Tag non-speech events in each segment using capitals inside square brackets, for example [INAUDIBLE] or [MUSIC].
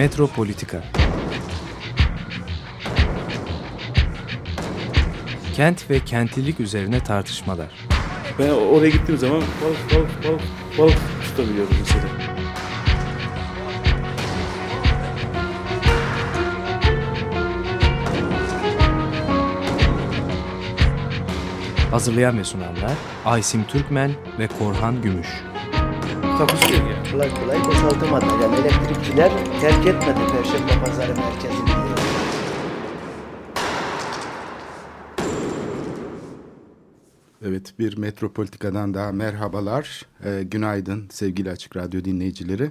Metropolitika Kent ve kentlilik üzerine tartışmalar. Ben oraya gittiğim zaman balık balık balık balık tutabiliyorum mesela. Hazırlayan ve sunanlar Aysim Türkmen ve Korhan Gümüş. takusu yok yani. Kolay kolay boşaltamadı. Yani elektrikçiler terk etmedi Perşembe Pazarı merkezini. Evet bir Metropolitika'dan daha merhabalar. Ee, günaydın sevgili Açık Radyo dinleyicileri.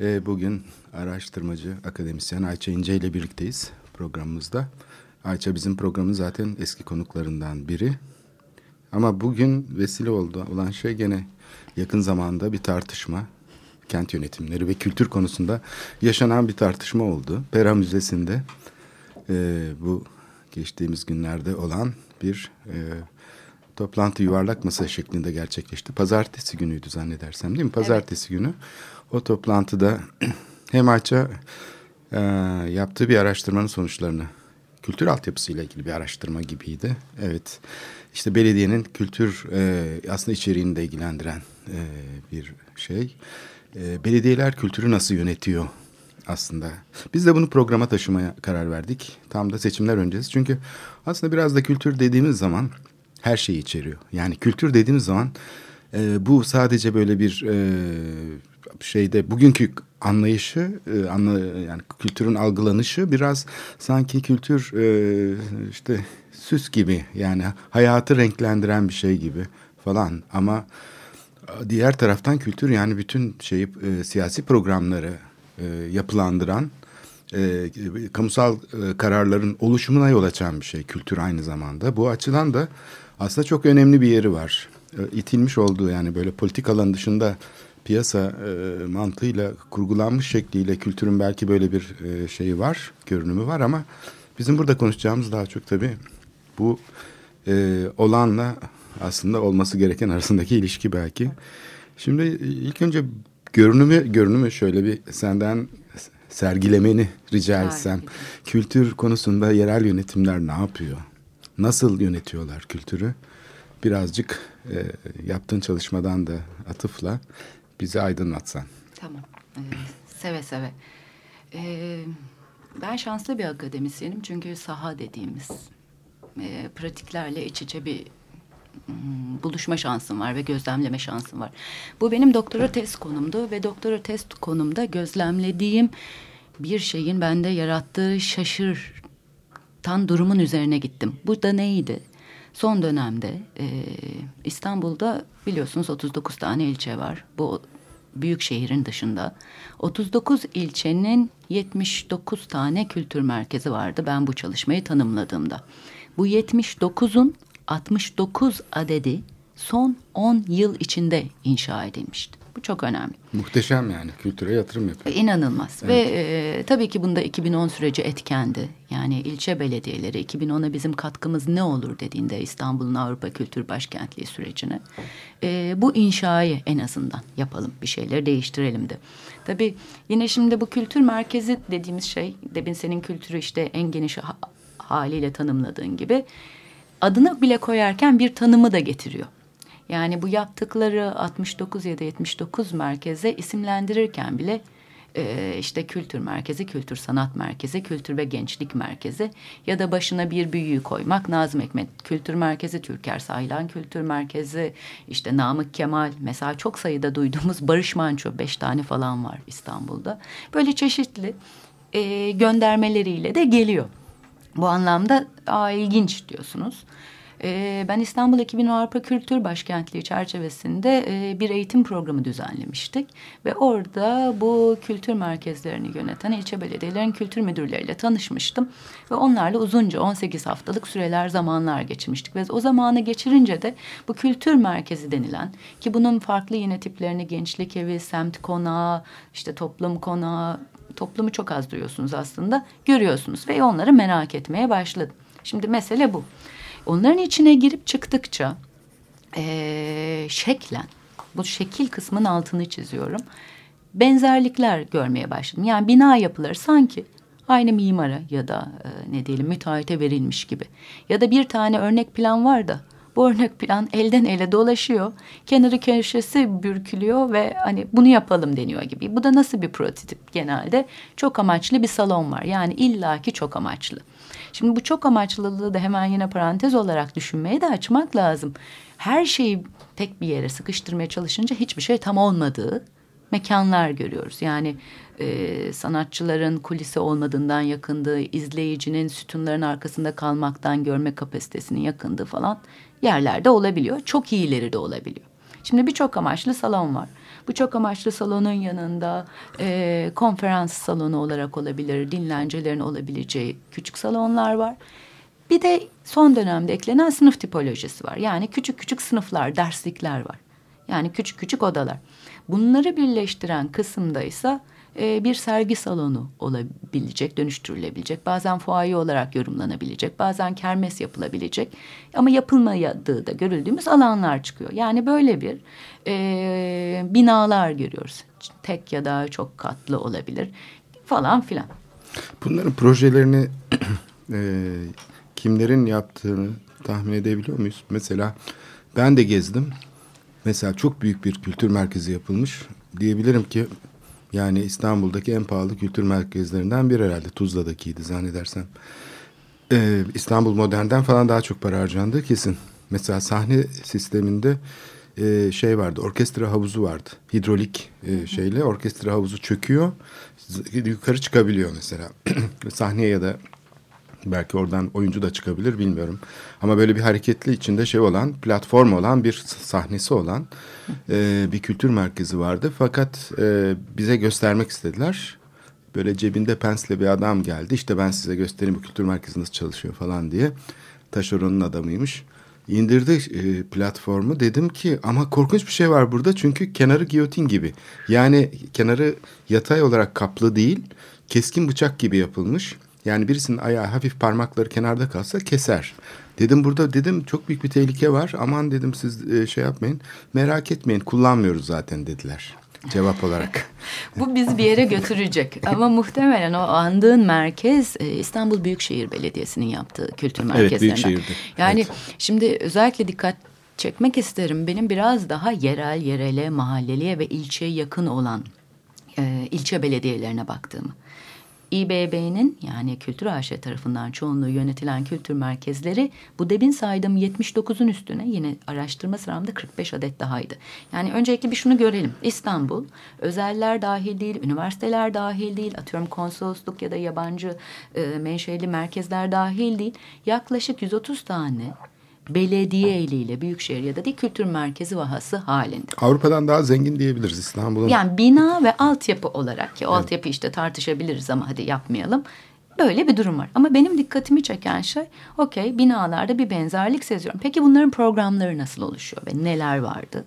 Ee, bugün araştırmacı, akademisyen Ayça İnce ile birlikteyiz programımızda. Ayça bizim programın zaten eski konuklarından biri. Ama bugün vesile oldu olan şey gene yakın zamanda bir tartışma. Kent yönetimleri ve kültür konusunda yaşanan bir tartışma oldu. Pera Müzesi'nde e, bu geçtiğimiz günlerde olan bir e, toplantı yuvarlak masa şeklinde gerçekleşti. Pazartesi günüydü zannedersem değil mi? Pazartesi günü o toplantıda [CLEARS THROAT] hem Ayça e, yaptığı bir araştırmanın sonuçlarını kültür altyapısıyla ilgili bir araştırma gibiydi. Evet işte belediyenin kültür e, aslında içeriğini de ilgilendiren e, bir şey. E, belediyeler kültürü nasıl yönetiyor aslında. Biz de bunu programa taşımaya karar verdik. Tam da seçimler öncesi. Çünkü aslında biraz da kültür dediğimiz zaman her şeyi içeriyor. Yani kültür dediğimiz zaman e, bu sadece böyle bir e, şeyde bugünkü anlayışı e, anla, yani kültürün algılanışı biraz sanki kültür e, işte süs gibi yani hayatı renklendiren bir şey gibi falan ama diğer taraftan kültür yani bütün şeyi e, siyasi programları e, yapılandıran e, kamusal e, kararların oluşumuna yol açan bir şey kültür aynı zamanda. Bu açıdan da aslında çok önemli bir yeri var. E, itilmiş olduğu yani böyle politik alan dışında piyasa e, mantığıyla kurgulanmış şekliyle kültürün belki böyle bir e, şeyi var, görünümü var ama bizim burada konuşacağımız daha çok tabii bu e, olanla aslında olması gereken arasındaki ilişki belki. Şimdi ilk önce görünümü görünümü şöyle bir senden sergilemeni rica etsem. Kültür konusunda yerel yönetimler ne yapıyor? Nasıl yönetiyorlar kültürü? Birazcık e, yaptığın çalışmadan da atıfla bizi aydınlatsan. Tamam. Ee, seve seve. Ee, ben şanslı bir akademisyenim çünkü saha dediğimiz e, pratiklerle iç içe bir buluşma şansım var ve gözlemleme şansım var. Bu benim doktora test konumdu ve doktora test konumda gözlemlediğim bir şeyin bende yarattığı şaşırtan durumun üzerine gittim. Bu da neydi? Son dönemde e, İstanbul'da biliyorsunuz 39 tane ilçe var. Bu büyük şehrin dışında 39 ilçenin 79 tane kültür merkezi vardı ben bu çalışmayı tanımladığımda. Bu 79'un 69 adedi son 10 yıl içinde inşa edilmişti. Bu çok önemli. Muhteşem yani kültüre yatırım yapıyor. İnanılmaz evet. ve e, tabii ki bunda 2010 süreci etkendi. Yani ilçe belediyeleri 2010'a bizim katkımız ne olur dediğinde İstanbul'un Avrupa Kültür Başkentliği sürecine e, bu inşayı en azından yapalım bir şeyleri değiştirelim de. Tabii yine şimdi bu kültür merkezi dediğimiz şey Debin senin kültürü işte en geniş ha haliyle tanımladığın gibi adını bile koyarken bir tanımı da getiriyor. Yani bu yaptıkları 69 ya da 79 merkeze isimlendirirken bile e, işte kültür merkezi, kültür sanat merkezi, kültür ve gençlik merkezi ya da başına bir büyüğü koymak Nazım Hikmet Kültür Merkezi, Türker Saylan Kültür Merkezi, işte Namık Kemal mesela çok sayıda duyduğumuz [LAUGHS] Barış Manço beş tane falan var İstanbul'da. Böyle çeşitli e, göndermeleriyle de geliyor. Bu anlamda aa, ilginç diyorsunuz. Ee, ben İstanbul 2010 Avrupa Kültür Başkentliği çerçevesinde e, bir eğitim programı düzenlemiştik. Ve orada bu kültür merkezlerini yöneten ilçe belediyelerin kültür müdürleriyle tanışmıştım. Ve onlarla uzunca 18 haftalık süreler zamanlar geçirmiştik. Ve o zamanı geçirince de bu kültür merkezi denilen ki bunun farklı yine tiplerini gençlik evi, semt konağı, işte toplum konağı, toplumu çok az duyuyorsunuz aslında. Görüyorsunuz ve onları merak etmeye başladım. Şimdi mesele bu. Onların içine girip çıktıkça e, şeklen, bu şekil kısmın altını çiziyorum. benzerlikler görmeye başladım. Yani bina yapıları sanki aynı mimara ya da e, ne diyelim müteahhite verilmiş gibi. Ya da bir tane örnek plan var da bu örnek plan elden ele dolaşıyor. Kenarı köşesi bürkülüyor ve hani bunu yapalım deniyor gibi. Bu da nasıl bir prototip genelde? Çok amaçlı bir salon var. Yani illaki çok amaçlı. Şimdi bu çok amaçlılığı da hemen yine parantez olarak düşünmeye de açmak lazım. Her şeyi tek bir yere sıkıştırmaya çalışınca hiçbir şey tam olmadığı mekanlar görüyoruz. Yani e, sanatçıların kulise olmadığından yakındığı, izleyicinin sütunların arkasında kalmaktan görme kapasitesinin yakındığı falan yerlerde olabiliyor. Çok iyileri de olabiliyor. Şimdi bir çok amaçlı salon var. Bu çok amaçlı salonun yanında e, konferans salonu olarak olabilir, dinlencelerin olabileceği küçük salonlar var. Bir de son dönemde eklenen sınıf tipolojisi var. Yani küçük küçük sınıflar, derslikler var. Yani küçük küçük odalar. Bunları birleştiren kısımda ise e, bir sergi salonu olabilecek, dönüştürülebilecek. Bazen fuaye olarak yorumlanabilecek, bazen kermes yapılabilecek. Ama yapılmadığı da görüldüğümüz alanlar çıkıyor. Yani böyle bir e, binalar görüyoruz. Tek ya da çok katlı olabilir falan filan. Bunların projelerini [CLEARS THROAT] e, kimlerin yaptığını tahmin edebiliyor muyuz? Mesela ben de gezdim. Mesela çok büyük bir kültür merkezi yapılmış. Diyebilirim ki yani İstanbul'daki en pahalı kültür merkezlerinden biri herhalde. Tuzla'dakiydi zannedersem. Ee, İstanbul Modern'den falan daha çok para harcandı kesin. Mesela sahne sisteminde e, şey vardı. Orkestra havuzu vardı. Hidrolik e, şeyle orkestra havuzu çöküyor. Yukarı çıkabiliyor mesela. [CLEARS THROAT] Sahneye ya da belki oradan oyuncu da çıkabilir bilmiyorum. Ama böyle bir hareketli içinde şey olan platform olan bir sahnesi olan e, bir kültür merkezi vardı. Fakat e, bize göstermek istediler. Böyle cebinde pensle bir adam geldi. İşte ben size göstereyim bu kültür merkezi nasıl çalışıyor falan diye. Taşeronun adamıymış. İndirdi e, platformu. Dedim ki ama korkunç bir şey var burada. Çünkü kenarı giyotin gibi. Yani kenarı yatay olarak kaplı değil. Keskin bıçak gibi yapılmış. Yani birisinin ayağı hafif parmakları kenarda kalsa keser. Dedim burada dedim çok büyük bir tehlike var. Aman dedim siz e, şey yapmayın. Merak etmeyin kullanmıyoruz zaten dediler. Cevap olarak. [LAUGHS] Bu bizi bir yere götürecek. [LAUGHS] Ama muhtemelen o andığın merkez e, İstanbul Büyükşehir Belediyesi'nin yaptığı kültür merkezlerinden. Evet Büyükşehir'de. Yani evet. şimdi özellikle dikkat çekmek isterim. Benim biraz daha yerel, yerele, mahalleliye ve ilçeye yakın olan e, ilçe belediyelerine baktığımı. İBB'nin yani Kültür AŞ tarafından çoğunluğu yönetilen kültür merkezleri bu demin saydığım 79'un üstüne yine araştırma sıramda 45 adet dahaydı. Yani öncelikle bir şunu görelim. İstanbul özeller dahil değil, üniversiteler dahil değil, atıyorum konsolosluk ya da yabancı e, menşeli merkezler dahil değil. Yaklaşık 130 tane belediye eliyle büyükşehir ya da değil kültür merkezi vahası halinde. Avrupa'dan daha zengin diyebiliriz İstanbul'un. Yani bina ve altyapı olarak ki o evet. altyapı işte tartışabiliriz ama hadi yapmayalım. Böyle bir durum var. Ama benim dikkatimi çeken şey okey binalarda bir benzerlik seziyorum. Peki bunların programları nasıl oluşuyor ve neler vardı?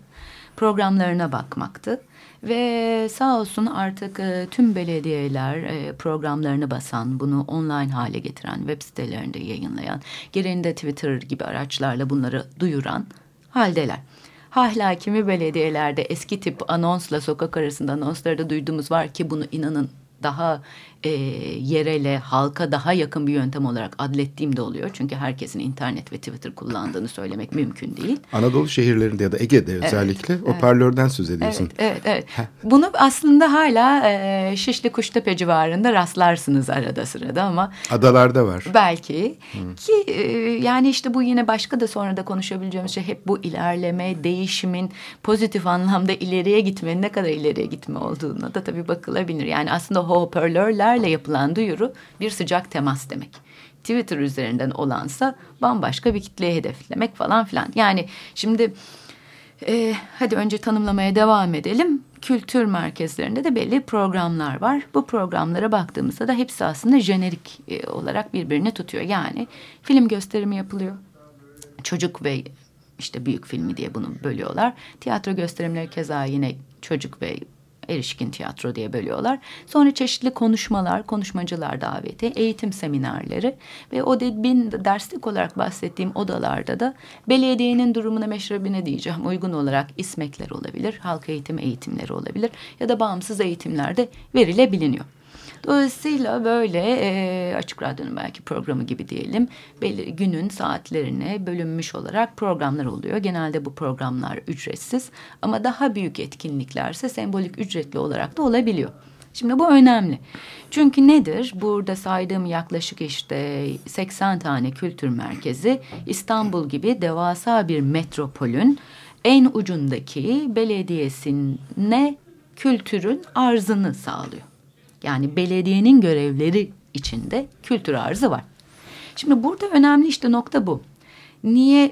Programlarına bakmaktı. Ve sağ olsun artık e, tüm belediyeler e, programlarını basan, bunu online hale getiren, web sitelerinde yayınlayan, gereğinde Twitter gibi araçlarla bunları duyuran haldeler. Hala kimi belediyelerde eski tip anonsla sokak arasında anonsları da duyduğumuz var ki bunu inanın daha e, yerele, halka daha yakın bir yöntem olarak adlettiğim de oluyor. Çünkü herkesin internet ve Twitter kullandığını söylemek mümkün değil. Anadolu şehirlerinde ya da Ege'de evet, özellikle evet. hoparlörden söz ediyorsun. Evet, evet. evet. Bunu aslında hala e, Şişli Kuştepe civarında rastlarsınız arada sırada ama. Adalarda var. Belki. Hmm. Ki e, yani işte bu yine başka da sonra da konuşabileceğimiz şey hep bu ilerleme, değişimin pozitif anlamda ileriye gitmenin ne kadar ileriye gitme olduğuna da tabii bakılabilir. Yani aslında hoparlörlerle yapılan duyuru bir sıcak temas demek. Twitter üzerinden olansa bambaşka bir kitleye hedeflemek falan filan. Yani şimdi e, hadi önce tanımlamaya devam edelim. Kültür merkezlerinde de belli programlar var. Bu programlara baktığımızda da hepsi aslında jenerik e, olarak birbirini tutuyor. Yani film gösterimi yapılıyor. Çocuk ve işte büyük filmi diye bunu bölüyorlar. Tiyatro gösterimleri keza yine çocuk ve Erişkin tiyatro diye bölüyorlar. Sonra çeşitli konuşmalar, konuşmacılar daveti, eğitim seminerleri ve o demin derslik olarak bahsettiğim odalarda da belediyenin durumuna meşrebine diyeceğim uygun olarak ismekler olabilir, halk eğitim eğitimleri olabilir ya da bağımsız eğitimlerde verilebiliyor. Dolayısıyla böyle e, Açık Radyo'nun belki programı gibi diyelim belli, günün saatlerine bölünmüş olarak programlar oluyor. Genelde bu programlar ücretsiz ama daha büyük etkinliklerse sembolik ücretli olarak da olabiliyor. Şimdi bu önemli. Çünkü nedir? Burada saydığım yaklaşık işte 80 tane kültür merkezi İstanbul gibi devasa bir metropolün en ucundaki belediyesine kültürün arzını sağlıyor. Yani belediyenin görevleri içinde kültür arzı var. Şimdi burada önemli işte nokta bu. Niye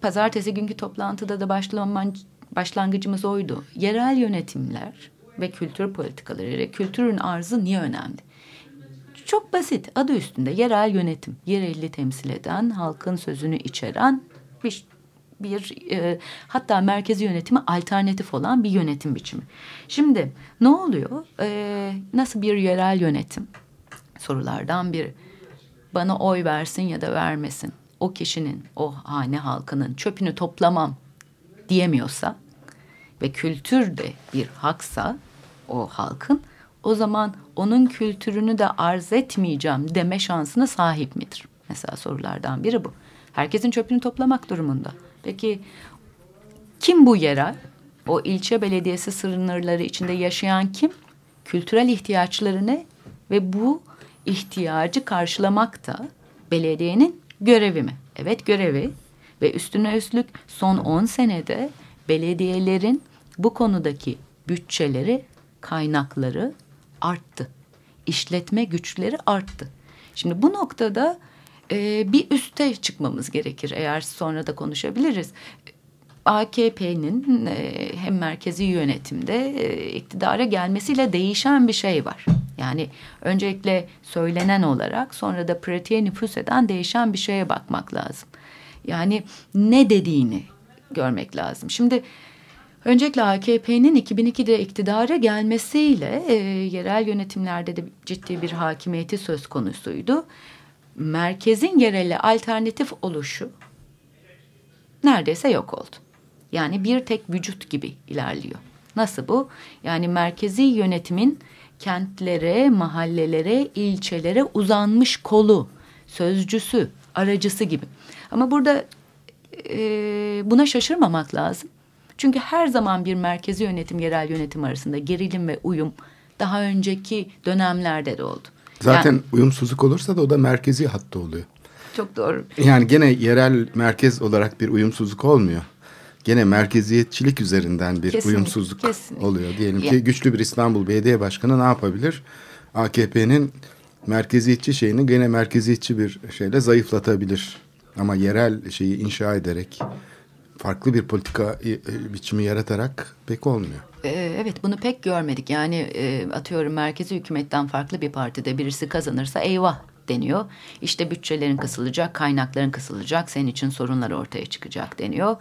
pazartesi günkü toplantıda da başlaman, başlangıcımız oydu. Yerel yönetimler ve kültür politikaları, kültürün arzı niye önemli? Çok basit adı üstünde yerel yönetim, yerelli temsil eden, halkın sözünü içeren bir bir e, hatta merkezi yönetimi alternatif olan bir yönetim biçimi. Şimdi ne oluyor? E, nasıl bir yerel yönetim? Sorulardan biri. Bana oy versin ya da vermesin. O kişinin, o hane halkının çöpünü toplamam diyemiyorsa ve kültür de bir haksa o halkın o zaman onun kültürünü de arz etmeyeceğim deme şansına sahip midir? Mesela sorulardan biri bu. Herkesin çöpünü toplamak durumunda. Peki kim bu yerel? O ilçe belediyesi sınırları içinde yaşayan kim? Kültürel ihtiyaçları ne? Ve bu ihtiyacı karşılamak da belediyenin görevi mi? Evet görevi ve üstüne üstlük son 10 senede belediyelerin bu konudaki bütçeleri, kaynakları arttı. İşletme güçleri arttı. Şimdi bu noktada e, bir üste çıkmamız gerekir. Eğer sonra da konuşabiliriz. AKP'nin e, hem merkezi yönetimde e, iktidara gelmesiyle değişen bir şey var. Yani öncelikle söylenen olarak sonra da pratiğe nüfus eden değişen bir şeye bakmak lazım. Yani ne dediğini görmek lazım. Şimdi öncelikle AKP'nin 2002'de iktidara gelmesiyle e, yerel yönetimlerde de ciddi bir hakimiyeti söz konusuydu merkezin yerele alternatif oluşu neredeyse yok oldu. Yani bir tek vücut gibi ilerliyor. Nasıl bu? Yani merkezi yönetimin kentlere, mahallelere, ilçelere uzanmış kolu, sözcüsü, aracısı gibi. Ama burada e, buna şaşırmamak lazım. Çünkü her zaman bir merkezi yönetim, yerel yönetim arasında gerilim ve uyum daha önceki dönemlerde de oldu. Zaten yani, uyumsuzluk olursa da o da merkezi hatta oluyor. Çok doğru. Yani gene yerel merkez olarak bir uyumsuzluk olmuyor. Gene merkeziyetçilik üzerinden bir kesinlikle, uyumsuzluk kesinlikle. oluyor. Diyelim ki güçlü bir İstanbul Belediye Başkanı ne yapabilir? AKP'nin merkeziyetçi şeyini gene merkeziyetçi bir şeyle zayıflatabilir. Ama yerel şeyi inşa ederek farklı bir politika e, e, biçimi yaratarak pek olmuyor. Ee, evet bunu pek görmedik. Yani e, atıyorum merkezi hükümetten farklı bir partide birisi kazanırsa eyvah deniyor. İşte bütçelerin kısılacak, kaynakların kısılacak, senin için sorunlar ortaya çıkacak deniyor.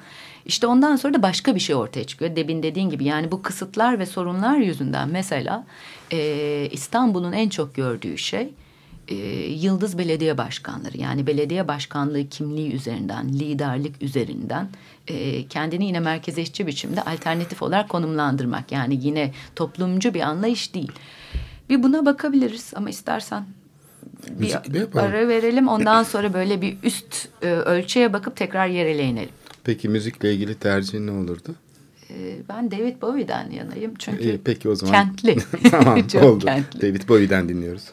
İşte ondan sonra da başka bir şey ortaya çıkıyor. Debin dediğin gibi yani bu kısıtlar ve sorunlar yüzünden mesela İstanbul'un en çok gördüğü şey e, yıldız belediye başkanları yani belediye başkanlığı kimliği üzerinden, liderlik üzerinden e, kendini yine merkeziyetçi biçimde alternatif olarak konumlandırmak. Yani yine toplumcu bir anlayış değil. Bir buna bakabiliriz ama istersen bir ara verelim. Ondan sonra böyle bir üst e, ölçüye bakıp tekrar yerele inelim. Peki müzikle ilgili tercihin ne olurdu? E, ben David Bowie'den yanayım çünkü peki o zaman. kentli. [LAUGHS] tamam [LAUGHS] oldu. Kentli. David Bowie'den dinliyoruz.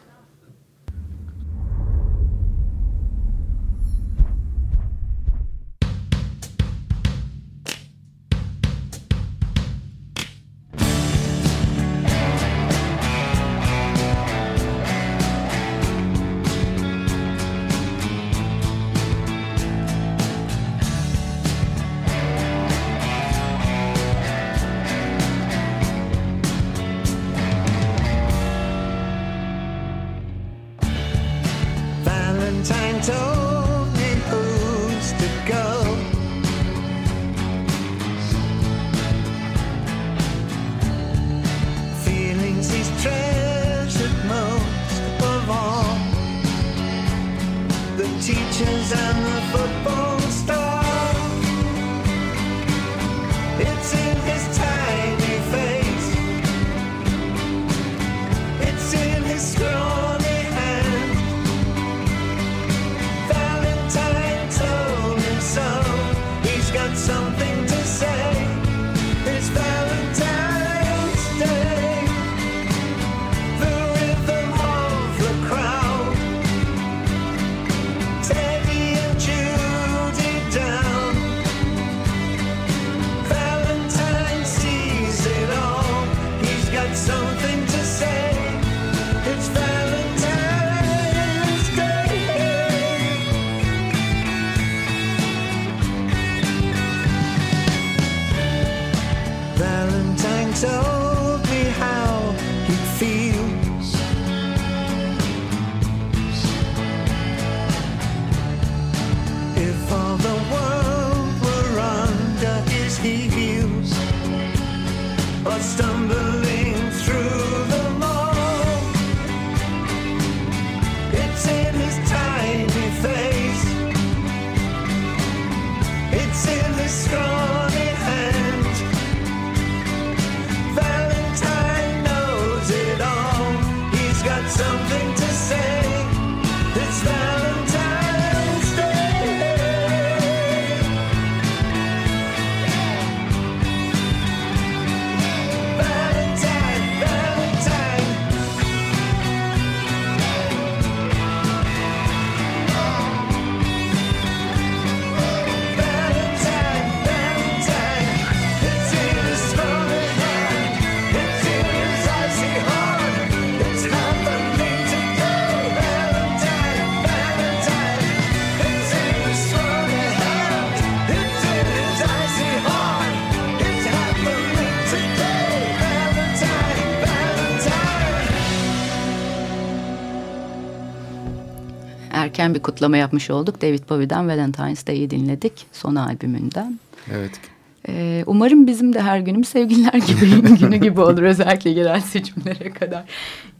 Erken bir kutlama yapmış olduk. David Bowie'den Valentine's Day'i dinledik. Son albümünden. Evet. Ee, umarım bizim de her günümüz sevgililer gibi [LAUGHS] günü gibi olur. Özellikle genel seçimlere kadar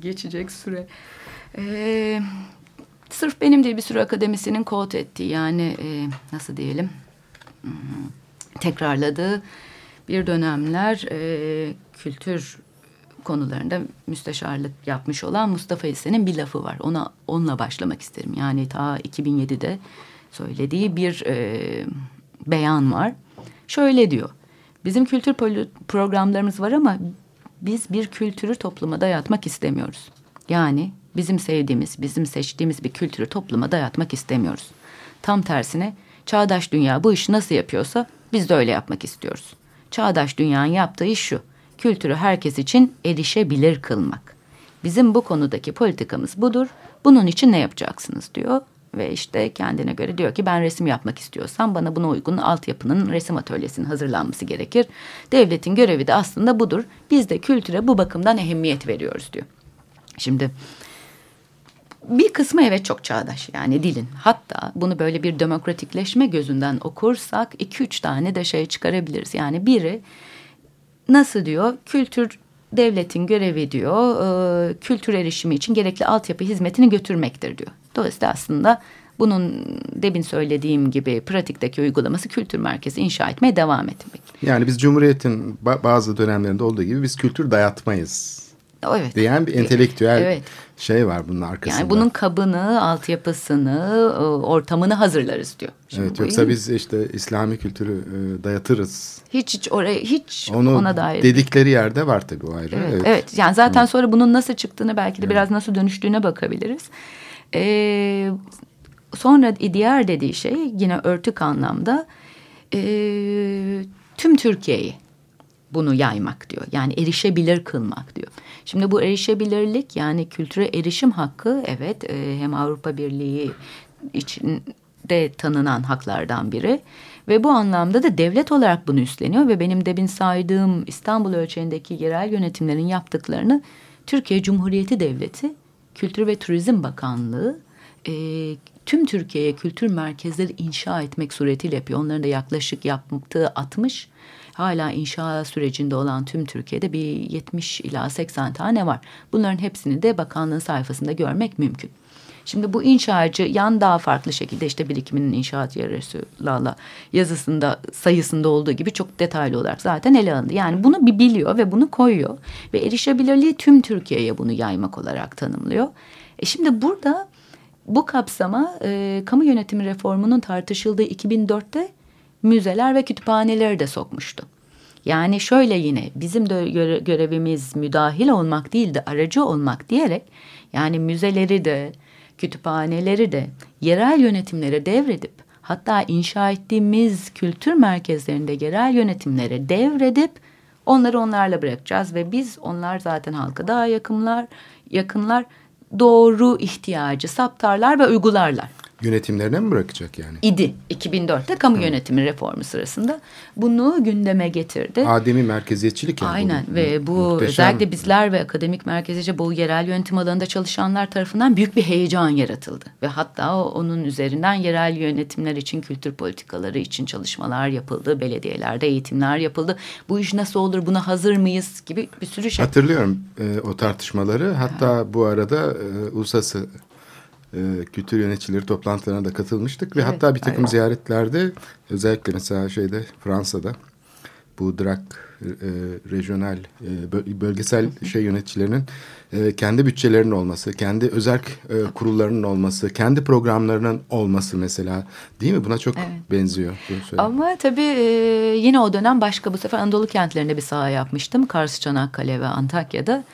geçecek süre. Ee, sırf benim değil bir sürü akademisyenin quote ettiği yani e, nasıl diyelim hmm, tekrarladığı bir dönemler e, kültür konularında müsteşarlık yapmış olan Mustafa İse'nin bir lafı var. Ona onunla başlamak isterim. Yani ta 2007'de söylediği bir e, beyan var. Şöyle diyor. Bizim kültür programlarımız var ama biz bir kültürü topluma dayatmak istemiyoruz. Yani bizim sevdiğimiz, bizim seçtiğimiz bir kültürü topluma dayatmak istemiyoruz. Tam tersine çağdaş dünya bu işi nasıl yapıyorsa biz de öyle yapmak istiyoruz. Çağdaş dünyanın yaptığı iş şu. Kültürü herkes için erişebilir kılmak. Bizim bu konudaki politikamız budur. Bunun için ne yapacaksınız diyor. Ve işte kendine göre diyor ki ben resim yapmak istiyorsam bana buna uygun altyapının resim atölyesinin hazırlanması gerekir. Devletin görevi de aslında budur. Biz de kültüre bu bakımdan ehemmiyet veriyoruz diyor. Şimdi bir kısmı evet çok çağdaş yani dilin. Hatta bunu böyle bir demokratikleşme gözünden okursak iki üç tane de şey çıkarabiliriz. Yani biri nasıl diyor kültür devletin görevi diyor e, kültür erişimi için gerekli altyapı hizmetini götürmektir diyor. Dolayısıyla aslında bunun demin söylediğim gibi pratikteki uygulaması kültür merkezi inşa etmeye devam etmek. Yani biz Cumhuriyet'in ba- bazı dönemlerinde olduğu gibi biz kültür dayatmayız Evet. diyen bir entelektüel Evet. şey var bunun arkasında. Yani bunun kabını, altyapısını, e, ortamını hazırlarız diyor. Şimdi Evet yoksa biz işte İslami kültürü e, dayatırız. hiç hiç oraya hiç Onu ona dair dedikleri yerde var tabii o ayrı. Evet, evet. Yani zaten sonra bunun nasıl çıktığını belki de biraz nasıl dönüştüğüne bakabiliriz. Ee, sonra diğer dediği şey yine örtük anlamda e, tüm Türkiye'yi bunu yaymak diyor. Yani erişebilir kılmak diyor. Şimdi bu erişebilirlik yani kültüre erişim hakkı evet e, hem Avrupa Birliği içinde tanınan haklardan biri. Ve bu anlamda da devlet olarak bunu üstleniyor ve benim demin saydığım İstanbul ölçeğindeki yerel yönetimlerin yaptıklarını Türkiye Cumhuriyeti Devleti Kültür ve Turizm Bakanlığı e, tüm Türkiye'ye kültür merkezleri inşa etmek suretiyle yapıyor. Onların da yaklaşık yaptığı 60 hala inşa sürecinde olan tüm Türkiye'de bir 70 ila 80 tane var. Bunların hepsini de bakanlığın sayfasında görmek mümkün. Şimdi bu inşacı yan daha farklı şekilde işte birikiminin inşaat yarısıyla yazısında sayısında olduğu gibi çok detaylı olarak zaten ele alındı. Yani bunu bir biliyor ve bunu koyuyor ve erişebilirliği tüm Türkiye'ye bunu yaymak olarak tanımlıyor. E şimdi burada bu kapsama e, kamu yönetimi reformunun tartışıldığı 2004'te müzeler ve kütüphaneleri de sokmuştu. Yani şöyle yine bizim de göre- görevimiz müdahil olmak değil de aracı olmak diyerek yani müzeleri de kütüphaneleri de yerel yönetimlere devredip hatta inşa ettiğimiz kültür merkezlerinde yerel yönetimlere devredip onları onlarla bırakacağız ve biz onlar zaten halka daha yakınlar yakınlar doğru ihtiyacı saptarlar ve uygularlar. Yönetimlerine mi bırakacak yani? idi 2004'te kamu yönetimi reformu sırasında bunu gündeme getirdi. Ademi merkeziyetçilik yani. Aynen bu. ve bu Muhteşem. özellikle bizler ve akademik merkezce bu yerel yönetim alanında çalışanlar tarafından büyük bir heyecan yaratıldı. Ve hatta onun üzerinden yerel yönetimler için kültür politikaları için çalışmalar yapıldı. Belediyelerde eğitimler yapıldı. Bu iş nasıl olur buna hazır mıyız gibi bir sürü şey. Hatırlıyorum e, o tartışmaları. Hatta bu arada e, uluslararası e, kültür yöneticileri toplantılarına da katılmıştık ve Evet, hatta bir takım aynen. ziyaretlerde özellikle mesela şeyde Fransa'da bu DRAK e, rejyonel e, bö- bölgesel şey yöneticilerinin e, kendi bütçelerinin olması, kendi özel e, kurullarının olması, kendi programlarının olması mesela değil mi? Buna çok Evet. benziyor. Ama tabii e, yine o dönem başka bu sefer Anadolu kentlerinde bir saha yapmıştım. Kars, Çanakkale ve Antakya'da.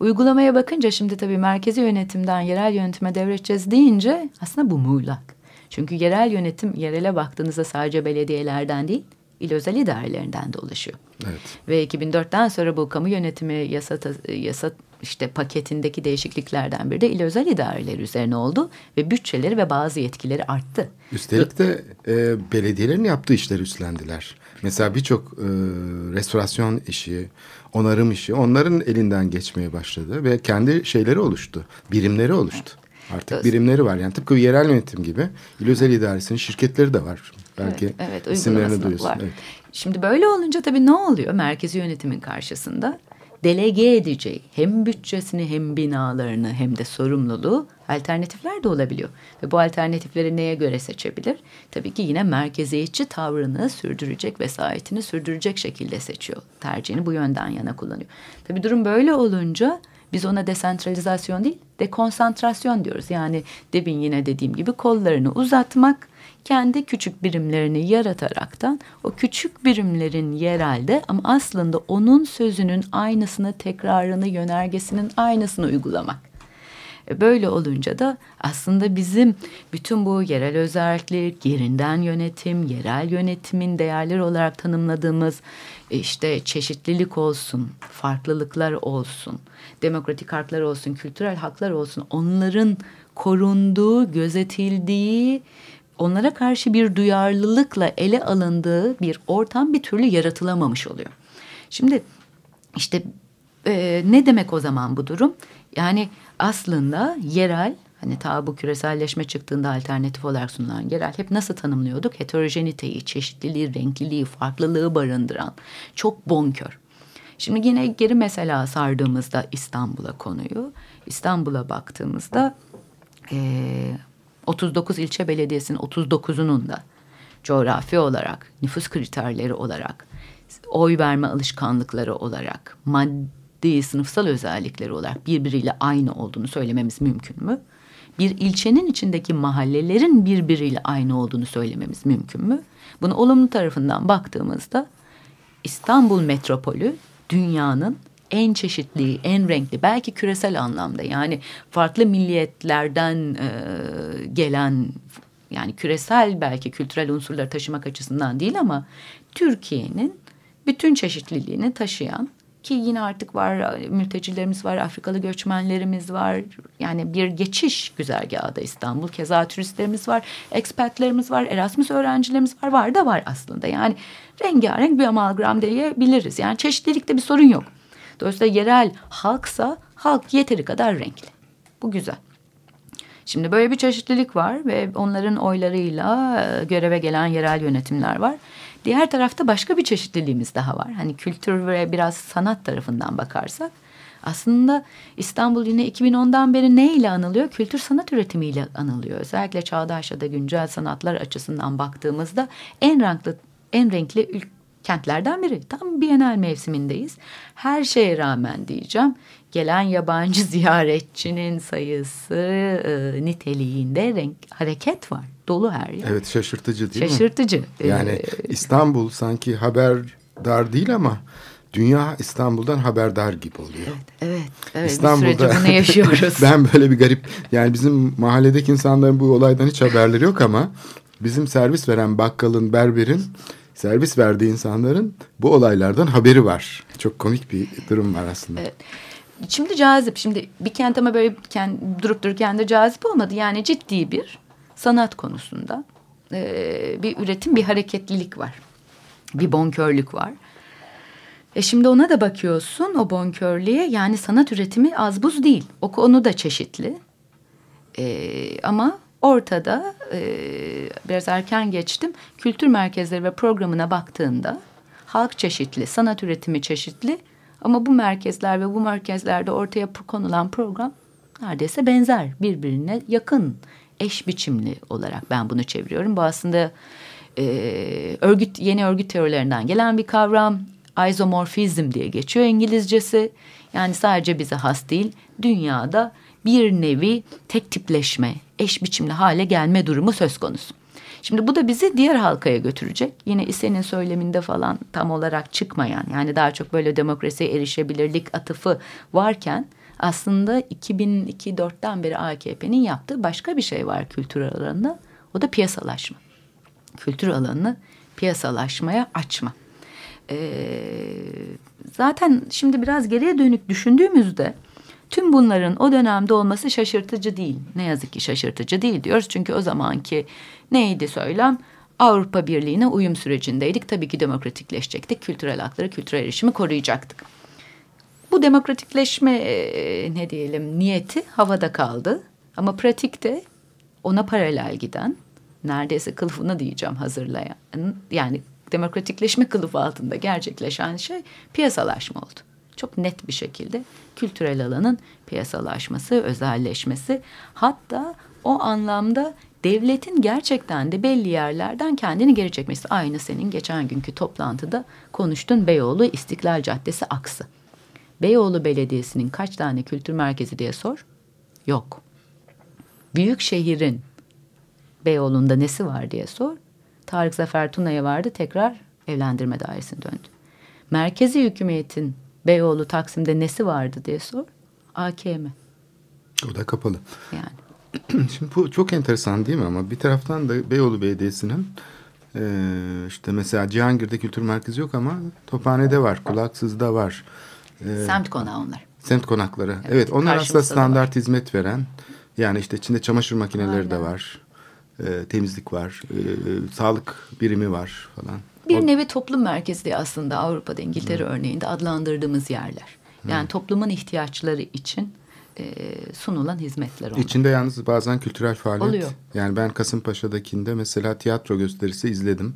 Uygulamaya bakınca şimdi tabii merkezi yönetimden yerel yönetime devredeceğiz deyince aslında bu muğlak. Çünkü yerel yönetim yerele baktığınızda sadece belediyelerden değil il özel idarelerinden de oluşuyor. Evet. Ve 2004'ten sonra bu kamu yönetimi yasa, yasa işte paketindeki değişikliklerden biri de il özel idareleri üzerine oldu ve bütçeleri ve bazı yetkileri arttı. Üstelik de e, belediyelerin yaptığı işleri üstlendiler. Mesela birçok e, restorasyon işi, onarım işi onların elinden geçmeye başladı ve kendi şeyleri oluştu, birimleri oluştu. Artık birimleri var. Yani tıpkı yerel yönetim gibi il özel idaresinin şirketleri de var. Belki Evet, evet isimlerini duyuyorsun. Evet. Şimdi böyle olunca tabii ne oluyor merkezi yönetimin karşısında? Delege edeceği hem bütçesini hem binalarını hem de sorumluluğu alternatifler de olabiliyor. Ve bu alternatifleri neye göre seçebilir? Tabii ki yine merkeziyetçi tavrını sürdürecek, vesayetini sürdürecek şekilde seçiyor. Tercihini bu yönden yana kullanıyor. Tabii durum böyle olunca biz ona desentralizasyon değil, dekonsantrasyon diyoruz. Yani demin yine dediğim gibi kollarını uzatmak, kendi küçük birimlerini yarataraktan o küçük birimlerin yerelde ama aslında onun sözünün aynısını, tekrarını, yönergesinin aynısını uygulamak. E, Böyle olunca da aslında bizim bütün bu yerel özellik, yerinden yönetim, yerel yönetimin değerleri olarak tanımladığımız e, işte çeşitlilik olsun, farklılıklar olsun, demokratik haklar olsun, kültürel haklar olsun onların korunduğu, gözetildiği, onlara karşı bir duyarlılıkla ele alındığı bir ortam bir türlü yaratılamamış oluyor. Şimdi işte e, ne demek o zaman bu durum? Yani aslında yerel hani ta bu küreselleşme çıktığında alternatif olarak sunulan yerel hep nasıl tanımlıyorduk? Heterojeniteyi, çeşitliliği, renkliliği, farklılığı barındıran çok bonkör. Şimdi yine geri mesela sardığımızda İstanbul'a konuyu, İstanbul'a baktığımızda e, 39 ilçe belediyesinin 39'unun da coğrafi olarak, nüfus kriterleri olarak, oy verme alışkanlıkları olarak, maddi sınıfsal özellikleri olarak birbiriyle aynı olduğunu söylememiz mümkün mü? Bir ilçenin içindeki mahallelerin birbiriyle aynı olduğunu söylememiz mümkün mü? Bunu olumlu tarafından baktığımızda İstanbul metropolü dünyanın en çeşitli, en renkli, belki küresel anlamda yani farklı milliyetlerden e, gelen yani küresel belki kültürel unsurları taşımak açısından değil ama Türkiye'nin bütün çeşitliliğini taşıyan ki yine artık var mültecilerimiz var, Afrikalı göçmenlerimiz var. Yani bir geçiş güzergahı da İstanbul. Keza turistlerimiz var, expatlerimiz var, Erasmus öğrencilerimiz var. Var da var aslında. Yani rengarenk bir amalgam diyebiliriz. Yani çeşitlilikte bir sorun yok. Dolayısıyla yerel halksa halk yeteri kadar renkli. Bu güzel. Şimdi böyle bir çeşitlilik var ve onların oylarıyla e, göreve gelen yerel yönetimler var. Diğer tarafta başka bir çeşitliliğimiz daha var. Hani kültür ve biraz sanat tarafından bakarsak aslında İstanbul yine 2010'dan beri ne ile anılıyor? Kültür sanat üretimiyle anılıyor. Özellikle çağdaş ya da güncel sanatlar açısından baktığımızda en renkli en renkli kentlerden biri. Tam Bienal mevsimindeyiz. Her şeye rağmen diyeceğim gelen yabancı [LAUGHS] ziyaretçinin sayısı e, niteliğinde renk hareket var. Dolu her yer. Evet şaşırtıcı değil mi? Şaşırtıcı. Yani Ee, İstanbul sanki haberdar değil ama dünya İstanbul'dan haberdar gibi oluyor. evet, evet. İstanbul'da Bir süredir bunu yaşıyoruz. ben böyle bir garip yani bizim mahalledeki insanların bu olaydan hiç haberleri yok ama bizim servis veren bakkalın, berberin servis verdiği insanların bu olaylardan haberi var. Çok komik bir durum var aslında. Evet. Şimdi cazip. Şimdi bir kent ama böyle kend, durup dururken de cazip olmadı. Yani ciddi bir sanat konusunda e, bir üretim, bir hareketlilik var. Bir bonkörlük var. E şimdi ona da bakıyorsun o bonkörlüğe yani sanat üretimi az buz değil. O konu da çeşitli. E, ama ortada e, biraz erken geçtim. Kültür merkezleri ve programına baktığında halk çeşitli, sanat üretimi çeşitli. Ama bu merkezler ve bu merkezlerde ortaya konulan program neredeyse benzer, birbirine yakın, eş biçimli olarak ben bunu çeviriyorum. Bu aslında e, örgüt yeni örgüt teorilerinden gelen bir kavram. Isomorfizm diye geçiyor İngilizcesi. Yani sadece bize has değil, dünyada bir nevi tek tipleşme, eş biçimli hale gelme durumu söz konusu. Şimdi bu da bizi diğer halkaya götürecek. Yine İSE'nin söyleminde falan tam olarak çıkmayan yani daha çok böyle demokrasiye erişebilirlik atıfı varken aslında 2002-4'ten beri AKP'nin yaptığı başka bir şey var kültür alanında. O da piyasalaşma. Kültür alanını piyasalaşmaya açma. Ee, zaten şimdi biraz geriye dönük düşündüğümüzde tüm bunların o dönemde olması şaşırtıcı değil. Ne yazık ki şaşırtıcı değil diyoruz. Çünkü o zamanki neydi söylem? Avrupa Birliği'ne uyum sürecindeydik. Tabii ki demokratikleşecektik. Kültürel hakları, kültürel erişimi koruyacaktık. Bu demokratikleşme e, ne diyelim niyeti havada kaldı. Ama pratikte ona paralel giden neredeyse kılıfını diyeceğim hazırlayan yani demokratikleşme kılıfı altında gerçekleşen şey piyasalaşma oldu. Çok net bir şekilde kültürel alanın piyasalaşması, özelleşmesi hatta o anlamda devletin gerçekten de belli yerlerden kendini geri çekmesi. Aynı senin geçen günkü toplantıda konuştun Beyoğlu İstiklal Caddesi aksı. Beyoğlu Belediyesi'nin kaç tane kültür merkezi diye sor. Yok. Büyük şehrin Beyoğlu'nda nesi var diye sor. Tarık Zafer Tuna'ya vardı tekrar evlendirme dairesine döndü. Merkezi hükümetin Beyoğlu Taksim'de nesi vardı diye sor. AKM. O da kapalı. Yani. [CLEARS THROAT] Şimdi bu çok enteresan değil mi ama bir taraftan da Beyoğlu Belediyesi'nin e, işte mesela Cihangir'de kültür merkezi yok ama Tophane'de var, Kulaksız'da var. E, Semt konağı onlar. Semt konakları. Evet, evet onlar aslında standart hizmet veren. Yani işte içinde çamaşır makineleri Aynen. de var. E, temizlik var. E, sağlık birimi var falan. Bir o... nevi toplum merkezli aslında Avrupa'da İngiltere Hı. örneğinde adlandırdığımız yerler. Yani Hı. toplumun ihtiyaçları için e, sunulan hizmetler onlar. İçinde yalnız bazen kültürel faaliyet. Oluyor. Yani ben Kasımpaşa'dakinde mesela tiyatro gösterisi izledim.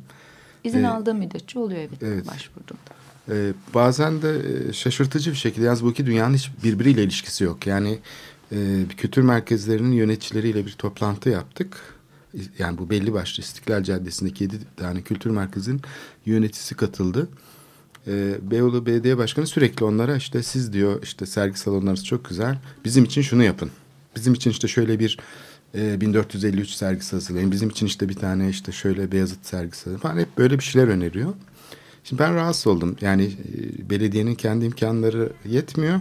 İzin ee, aldığım müddetçe oluyor evet, evet. başvurduğumda. Ee, bazen de şaşırtıcı bir şekilde yalnız bu iki dünyanın hiç birbiriyle ilişkisi yok. Yani e, kültür merkezlerinin yöneticileriyle bir toplantı yaptık yani bu belli başlı İstiklal Caddesi'ndeki yedi tane kültür merkezinin yöneticisi katıldı. Ee, Beyoğlu Belediye Başkanı sürekli onlara işte siz diyor işte sergi salonlarınız çok güzel. Bizim için şunu yapın. Bizim için işte şöyle bir e, 1453 sergisi hazırlayın. Bizim için işte bir tane işte şöyle Beyazıt sergisi falan. Hep böyle bir şeyler öneriyor. Şimdi ben rahatsız oldum. Yani e, belediyenin kendi imkanları yetmiyor.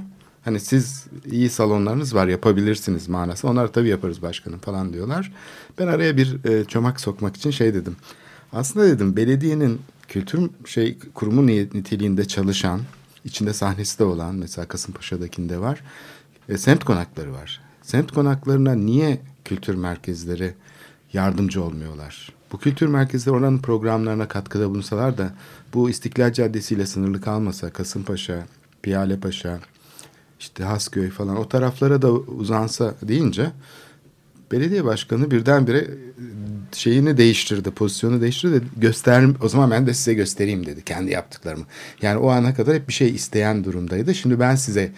Hani siz iyi salonlarınız var yapabilirsiniz manası. Onlar tabii yaparız başkanım falan diyorlar. Ben araya bir e, çomak sokmak için şey dedim. Aslında dedim belediyenin kültür şey kurumu niteliğinde çalışan, içinde sahnesi de olan mesela Kasımpaşa'dakinde var. E, semt konakları var. Semt konaklarına niye kültür merkezleri yardımcı olmuyorlar? Bu kültür merkezleri oranın programlarına katkıda bulunsalar da bu İstiklal Caddesi ile sınırlı kalmasa Kasımpaşa, Piyalepaşa, işte Hasköy falan o taraflara da uzansa deyince belediye başkanı birdenbire e, şeyini değiştirdi, pozisyonu değiştirdi. Göster, o zaman ben de size göstereyim dedi kendi yaptıklarımı. Yani o ana kadar hep bir şey isteyen durumdaydı. Şimdi ben size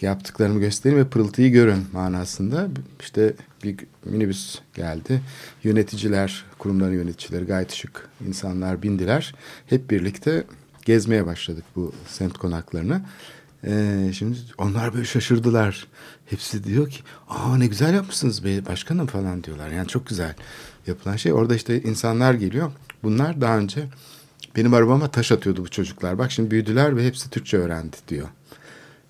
yaptıklarımı göstereyim ve pırıltıyı görün manasında. İşte bir minibüs geldi. Yöneticiler, kurumların yöneticileri gayet şık insanlar bindiler. Hep birlikte gezmeye başladık bu semt konaklarını. Ee, şimdi onlar böyle şaşırdılar. Hepsi diyor ki aa ne güzel yapmışsınız be başkanım falan diyorlar. Yani çok güzel yapılan şey. Orada işte insanlar geliyor. Bunlar daha önce benim arabama taş atıyordu bu çocuklar. Bak şimdi büyüdüler ve hepsi Türkçe öğrendi diyor.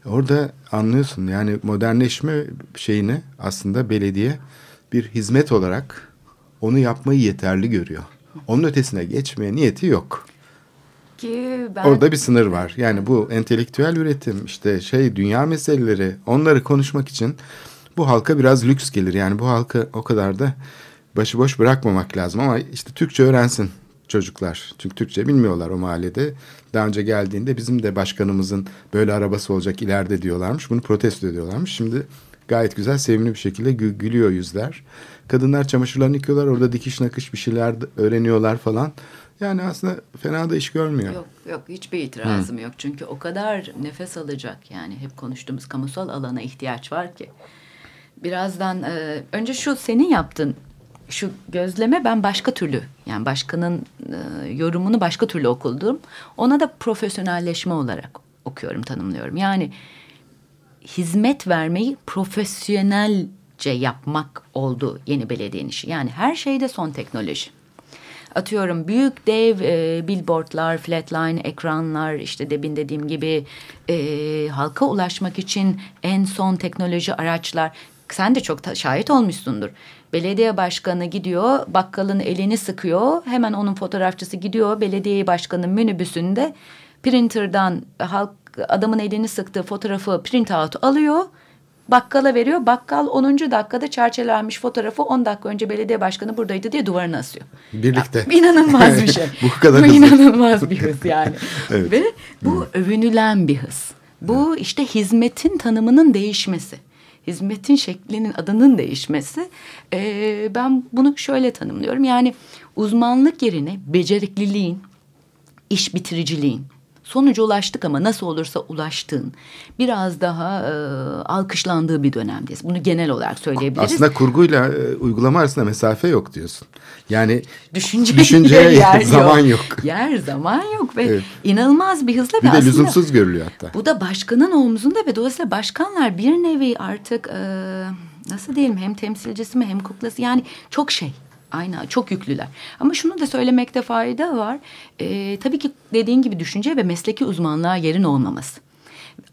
Orada anlıyorsun yani modernleşme şeyini aslında belediye bir hizmet olarak onu yapmayı yeterli görüyor. Onun ötesine geçmeye niyeti yok ki ben... Orada bir sınır var. Yani bu entelektüel üretim işte şey dünya meseleleri onları konuşmak için bu halka biraz lüks gelir. Yani bu halka o kadar da başıboş bırakmamak lazım ama işte Türkçe öğrensin çocuklar. Çünkü Türkçe bilmiyorlar o mahallede. Daha önce geldiğinde bizim de başkanımızın böyle arabası olacak ileride diyorlarmış. Bunu protesto ediyorlarmış. Şimdi gayet güzel sevimli bir şekilde gü- gülüyor yüzler. Kadınlar çamaşırlarını yıkıyorlar. Orada dikiş nakış bir şeyler öğreniyorlar falan. Yani aslında fena da iş görmüyor. Yok yok hiçbir itirazım yok. Çünkü o kadar nefes alacak yani hep konuştuğumuz kamusal alana ihtiyaç var ki. Birazdan e, önce şu senin yaptığın şu gözleme ben başka türlü yani başkanın e, yorumunu başka türlü okudum. Ona da profesyonelleşme olarak okuyorum tanımlıyorum. Yani hizmet vermeyi profesyonelce yapmak oldu yeni belediyenin işi. Yani her şeyde son teknoloji. Atıyorum büyük dev e, billboardlar, flatline ekranlar işte demin dediğim gibi e, halka ulaşmak için en son teknoloji araçlar. Sen de çok şahit olmuşsundur. Belediye başkanı gidiyor, bakkalın elini sıkıyor. Hemen onun fotoğrafçısı gidiyor, belediye başkanının minibüsünde printer'dan halk adamın elini sıktığı fotoğrafı print out alıyor. Bakkala veriyor. Bakkal 10. dakikada çerçevelenmiş fotoğrafı 10 dakika önce belediye başkanı buradaydı diye duvarına asıyor. Birlikte. Ya, inanılmaz bir [LAUGHS] şey. Bu kadar Bu hızlı. inanılmaz bir hız [LAUGHS] yani. Evet. Ve bu övünülen bir hız. Bu işte hizmetin tanımının değişmesi. Hizmetin şeklinin adının değişmesi. Ee, ben bunu şöyle tanımlıyorum. Yani uzmanlık yerine becerikliliğin, iş bitiriciliğin, sonuca ulaştık ama nasıl olursa ulaştığın biraz daha e, alkışlandığı bir dönemdeyiz. Bunu genel olarak söyleyebiliriz. Aslında kurguyla e, uygulama arasında mesafe yok diyorsun. Yani Düşünceye, [LAUGHS] Düşünceye yer zaman yok. Yer zaman yok ve Evet. inanılmaz bir hızla bir ve de aslında lüzumsuz görülüyor hatta. bu da başkanın omzunda ve dolayısıyla başkanlar bir nevi artık e, nasıl diyelim hem temsilcisi mi hem kuklası yani çok şey. Aynen çok yüklüler. Ama şunu da söylemekte fayda var. E, tabii ki dediğin gibi düşünce ve mesleki uzmanlığa yerin olmaması.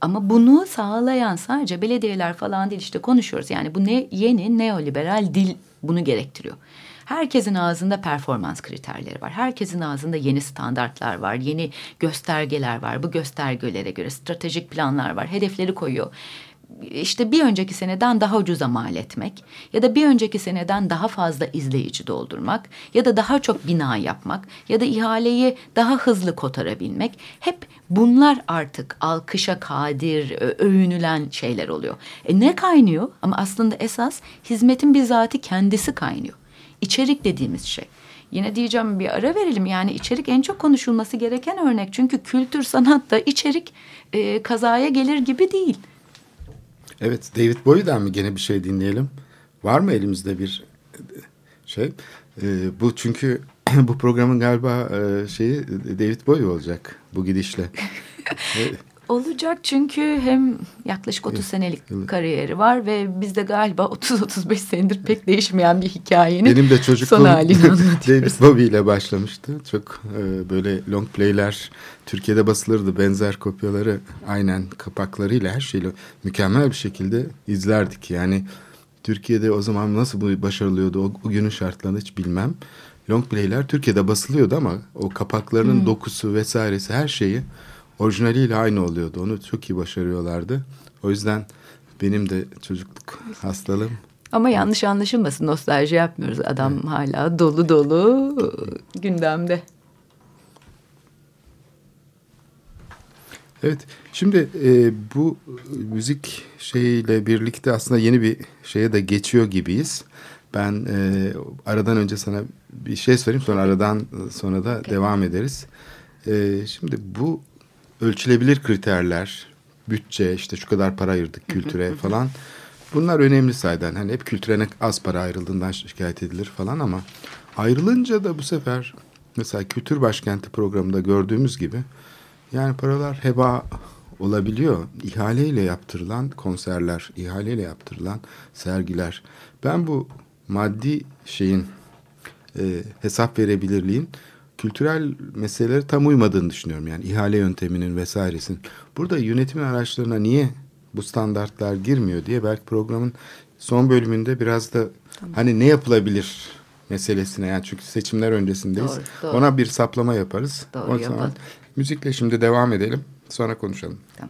Ama bunu sağlayan sadece belediyeler falan değil işte konuşuyoruz. Yani bu ne yeni neoliberal dil bunu gerektiriyor. Herkesin ağzında performans kriterleri var. Herkesin ağzında yeni standartlar var, yeni göstergeler var. Bu göstergelere göre stratejik planlar var, hedefleri koyuyor. İşte bir önceki seneden daha ucuza mal etmek ya da bir önceki seneden daha fazla izleyici doldurmak ya da daha çok bina yapmak ya da ihaleyi daha hızlı kotarabilmek hep bunlar artık alkışa kadir, övünülen şeyler oluyor. E ne kaynıyor? Ama aslında esas hizmetin bizzati kendisi kaynıyor. İçerik dediğimiz şey. Yine diyeceğim bir ara verelim. Yani içerik en çok konuşulması gereken örnek. Çünkü kültür sanatta içerik e, kazaya gelir gibi değil. Evet David Bowie'den mi gene bir şey dinleyelim? Var mı elimizde bir e, şey? E, bu çünkü [CLEARS THROAT] bu programın galiba e, şeyi David Bowie olacak bu gidişle. [LAUGHS] Olacak çünkü hem yaklaşık 30 senelik kariyeri var ve bizde galiba 30-35 senedir pek değişmeyen bir hikayenin Benim de çocukluğum [LAUGHS] David. Bowie ile başlamıştı. Çok e, böyle long playler Türkiye'de basılırdı. Benzer kopyaları aynen kapaklarıyla her şeyle mükemmel bir şekilde izlerdik. Yani Türkiye'de o zaman nasıl bu başarılıyordu o, o günün şartlarında hiç bilmem. Long playler Türkiye'de basılıyordu ama o kapaklarının dokusu vesairesi her şeyi orijinaliyle aynı oluyordu. Onu çok iyi başarıyorlardı. O yüzden benim de çocukluk hastalığım Ama yanlış anlaşılmasın nostalji yapmıyoruz. Adam hala dolu dolu gündemde. Evet. Şimdi e, bu müzik şeyiyle birlikte aslında yeni bir şeye de geçiyor gibiyiz. Ben e, aradan önce sana bir şey söyleyeyim sonra aradan sonra da devam ederiz. E, şimdi bu ölçülebilir kriterler, bütçe işte şu kadar para ayırdık kültüre falan. Bunlar önemli sayeden. Hani hep kültüre az para ayrıldığından şikayet edilir falan ama ayrılınca da bu sefer mesela Kültür Başkenti programında gördüğümüz gibi yani paralar heba olabiliyor. İhaleyle yaptırılan konserler, ihaleyle yaptırılan sergiler. Ben bu maddi şeyin e, hesap verebilirliğin kültürel meselelere tam uymadığını düşünüyorum. Yani ihale yönteminin vesairesin. Burada yönetimin araçlarına niye bu standartlar girmiyor diye belki programın son bölümünde biraz da hani ne yapılabilir meselesine yani çünkü seçimler öncesindeyiz. Doğru, doğru. Ona bir saplama yaparız. Doğru, o zaman yapalım. müzikle şimdi devam edelim. Sonra konuşalım. Tamam.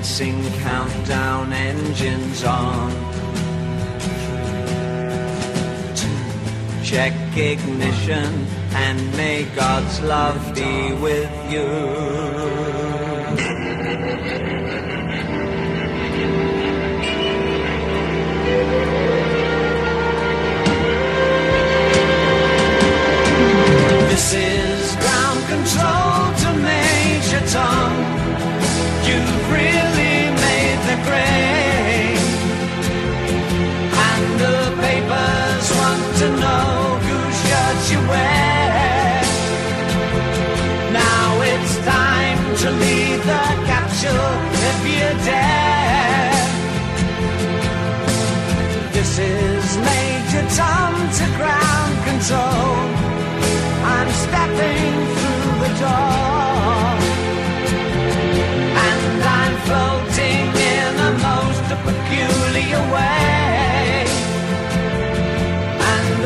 Commencing countdown engines on. Check ignition and may God's love be with you. This is ground control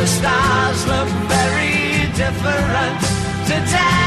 the stars look very different today.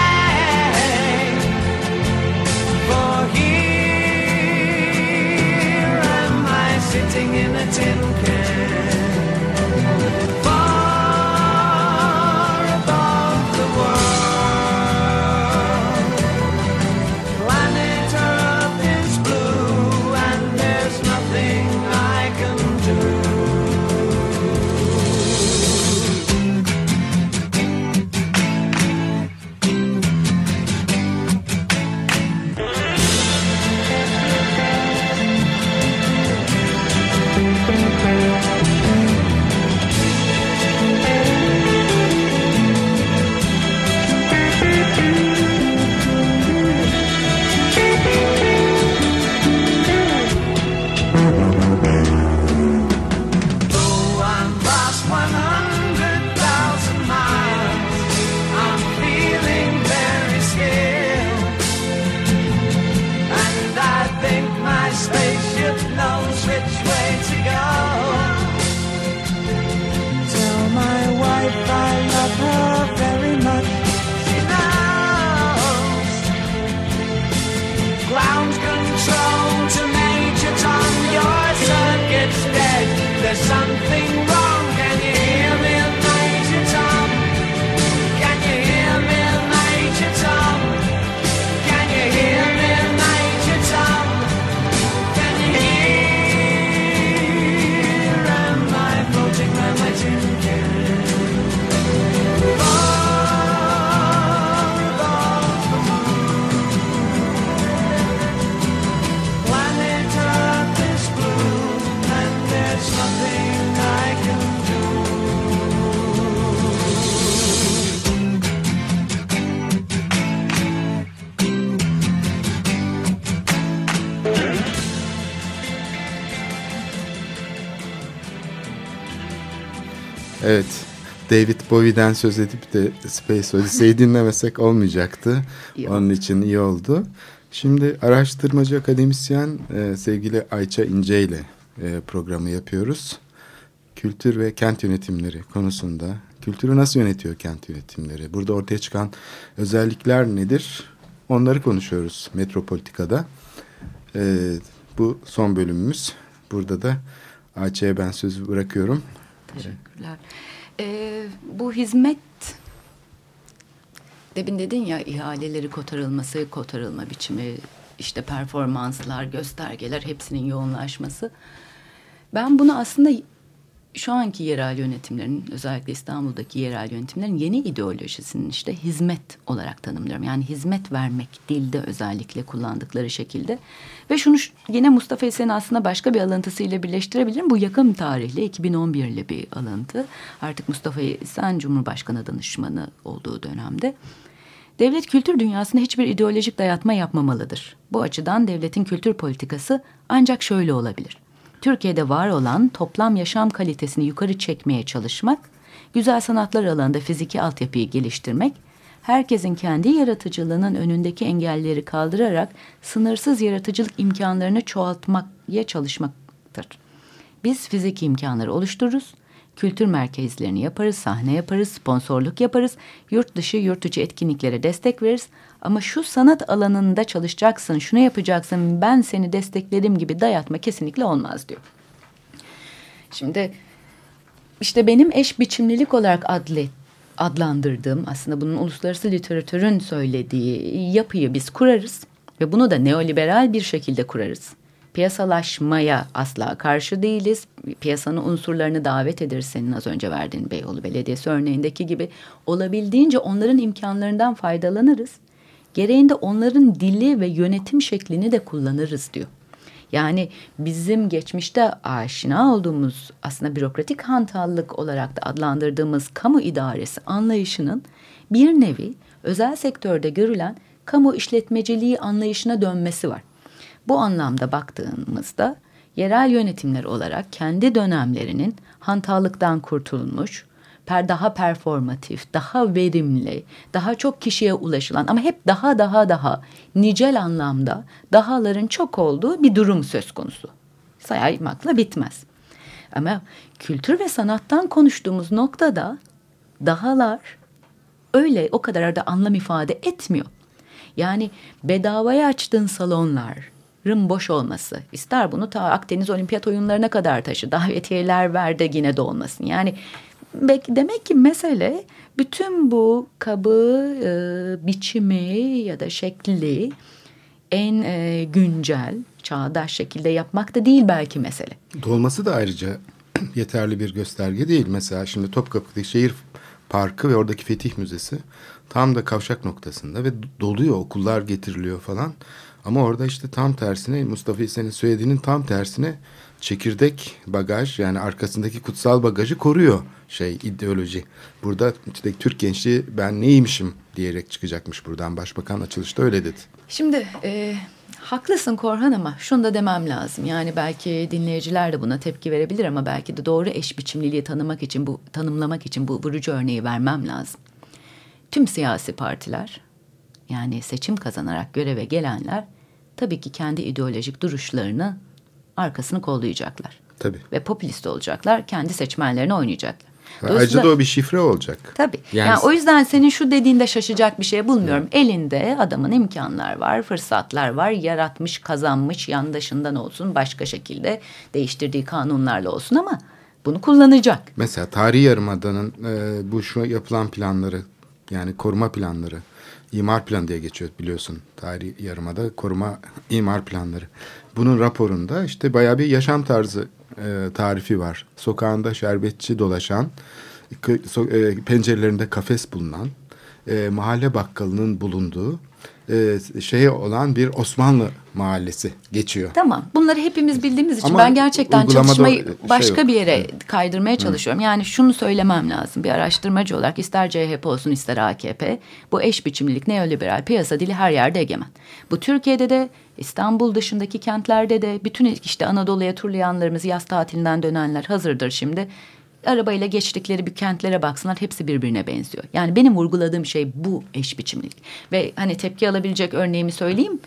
David Bowie'den söz edip de Space Odyssey'i [LAUGHS] dinlemesek olmayacaktı. İyi Onun için iyi oldu. Şimdi araştırmacı akademisyen e, sevgili Ayça İnce ile e, programı yapıyoruz. Kültür ve kent yönetimleri konusunda. Kültürü nasıl yönetiyor kent yönetimleri? Burada ortaya çıkan özellikler nedir? Onları konuşuyoruz Metropolitika'da. E, bu son bölümümüz. Burada da Ayça'ya ben sözü bırakıyorum. Teşekkürler. Ee, bu hizmet demin dedin ya ihaleleri kotarılması, kotarılma biçimi, işte performanslar, göstergeler hepsinin yoğunlaşması. Ben bunu aslında şu anki yerel yönetimlerin özellikle İstanbul'daki yerel yönetimlerin yeni ideolojisinin işte hizmet olarak tanımlıyorum. Yani hizmet vermek dilde özellikle kullandıkları şekilde. Ve şunu yine Mustafa Esen'in aslında başka bir alıntısıyla birleştirebilirim. Bu yakın tarihli 2011'li bir alıntı. Artık Mustafa Esen Cumhurbaşkanı danışmanı olduğu dönemde. Devlet kültür dünyasında hiçbir ideolojik dayatma yapmamalıdır. Bu açıdan devletin kültür politikası ancak şöyle olabilir. Türkiye'de var olan toplam yaşam kalitesini yukarı çekmeye çalışmak, güzel sanatlar alanında fiziki altyapıyı geliştirmek, herkesin kendi yaratıcılığının önündeki engelleri kaldırarak sınırsız yaratıcılık imkanlarını çoğaltmaya çalışmaktır. Biz fiziki imkanları oluştururuz, kültür merkezlerini yaparız, sahne yaparız, sponsorluk yaparız, yurt dışı, yurt içi etkinliklere destek veririz. Ama şu sanat alanında çalışacaksın, şunu yapacaksın, ben seni desteklerim gibi dayatma kesinlikle olmaz diyor. Şimdi işte benim eş biçimlilik olarak adlı, adlandırdığım aslında bunun uluslararası literatürün söylediği yapıyı biz kurarız ve bunu da neoliberal bir şekilde kurarız. Piyasalaşmaya asla karşı değiliz. Piyasanın unsurlarını davet ederiz senin az önce verdiğin Beyoğlu Belediyesi örneğindeki gibi. Olabildiğince onların imkanlarından faydalanırız. Gereğinde onların dili ve yönetim şeklini de kullanırız diyor. Yani bizim geçmişte aşina olduğumuz aslında bürokratik hantallık olarak da adlandırdığımız kamu idaresi anlayışının bir nevi özel sektörde görülen kamu işletmeciliği anlayışına dönmesi var. Bu anlamda baktığımızda yerel yönetimler olarak kendi dönemlerinin hantallıktan kurtulmuş, per daha performatif, daha verimli, daha çok kişiye ulaşılan ama hep daha daha daha nicel anlamda dahaların çok olduğu bir durum söz konusu. Saymakla bitmez. Ama kültür ve sanattan konuştuğumuz noktada dahalar öyle o kadar da anlam ifade etmiyor. Yani bedavaya açtığın salonların boş olması. ister bunu ta Akdeniz Olimpiyat oyunlarına kadar taşı. Davetiyeler ver de yine de olmasın. Yani demek ki mesele bütün bu kabı, e, biçimi ya da şekli en e, güncel, çağdaş şekilde yapmak da değil belki mesele. Dolması da ayrıca [CLEARS THROAT] yeterli bir gösterge değil. Mesela şimdi Topkapı'daki şehir parkı ve oradaki Fetih Müzesi tam da kavşak noktasında ve doluyor okullar getiriliyor falan. Ama orada işte tam tersine Mustafa İsen'in söylediğinin tam tersine çekirdek bagaj yani arkasındaki kutsal bagajı koruyor şey ideoloji. Burada işte Türk gençliği ben neymişim diyerek çıkacakmış buradan. Başbakan açılışta öyle dedi. Şimdi e, haklısın Korhan ama şunu da demem lazım. Yani belki dinleyiciler de buna tepki verebilir ama belki de doğru eş biçimliliği tanımak için bu tanımlamak için bu vurucu örneği vermem lazım. Tüm siyasi partiler yani seçim kazanarak göreve gelenler tabii ki kendi ideolojik duruşlarını arkasını kollayacaklar. Tabii. Ve popülist olacaklar. Kendi seçmenlerine oynayacaklar. Ayrıca da o bir şifre olacak. Tabii. Yani, yani o yüzden senin şu dediğinde şaşacak bir şey bulmuyorum. Evet. Elinde adamın imkanlar var, fırsatlar var. Yaratmış, kazanmış, yandaşından olsun, başka şekilde değiştirdiği kanunlarla olsun ama bunu kullanacak. Mesela tarihi yarımadanın e, bu şu yapılan planları yani koruma planları imar planı diye geçiyor biliyorsun. Tarihi yarımada koruma imar planları. Bunun raporunda işte bayağı bir yaşam tarzı e, tarifi var. Sokağında şerbetçi dolaşan, e, pencerelerinde kafes bulunan, e, mahalle bakkalının bulunduğu e, şeye olan bir Osmanlı mahallesi geçiyor. Tamam. Bunları hepimiz bildiğimiz için Ama ben gerçekten çalışmayı şey başka yok. bir yere evet. kaydırmaya çalışıyorum. Hı. Yani şunu söylemem lazım. Bir araştırmacı olarak ister CHP olsun ister AKP bu eş biçimlilik neoliberal piyasa dili her yerde egemen. Bu Türkiye'de de İstanbul dışındaki kentlerde de bütün işte Anadolu'ya turlayanlarımız yaz tatilinden dönenler hazırdır şimdi arabayla geçtikleri bir kentlere baksınlar hepsi birbirine benziyor. Yani benim vurguladığım şey bu eş biçimlilik. Ve hani tepki alabilecek örneğimi söyleyeyim.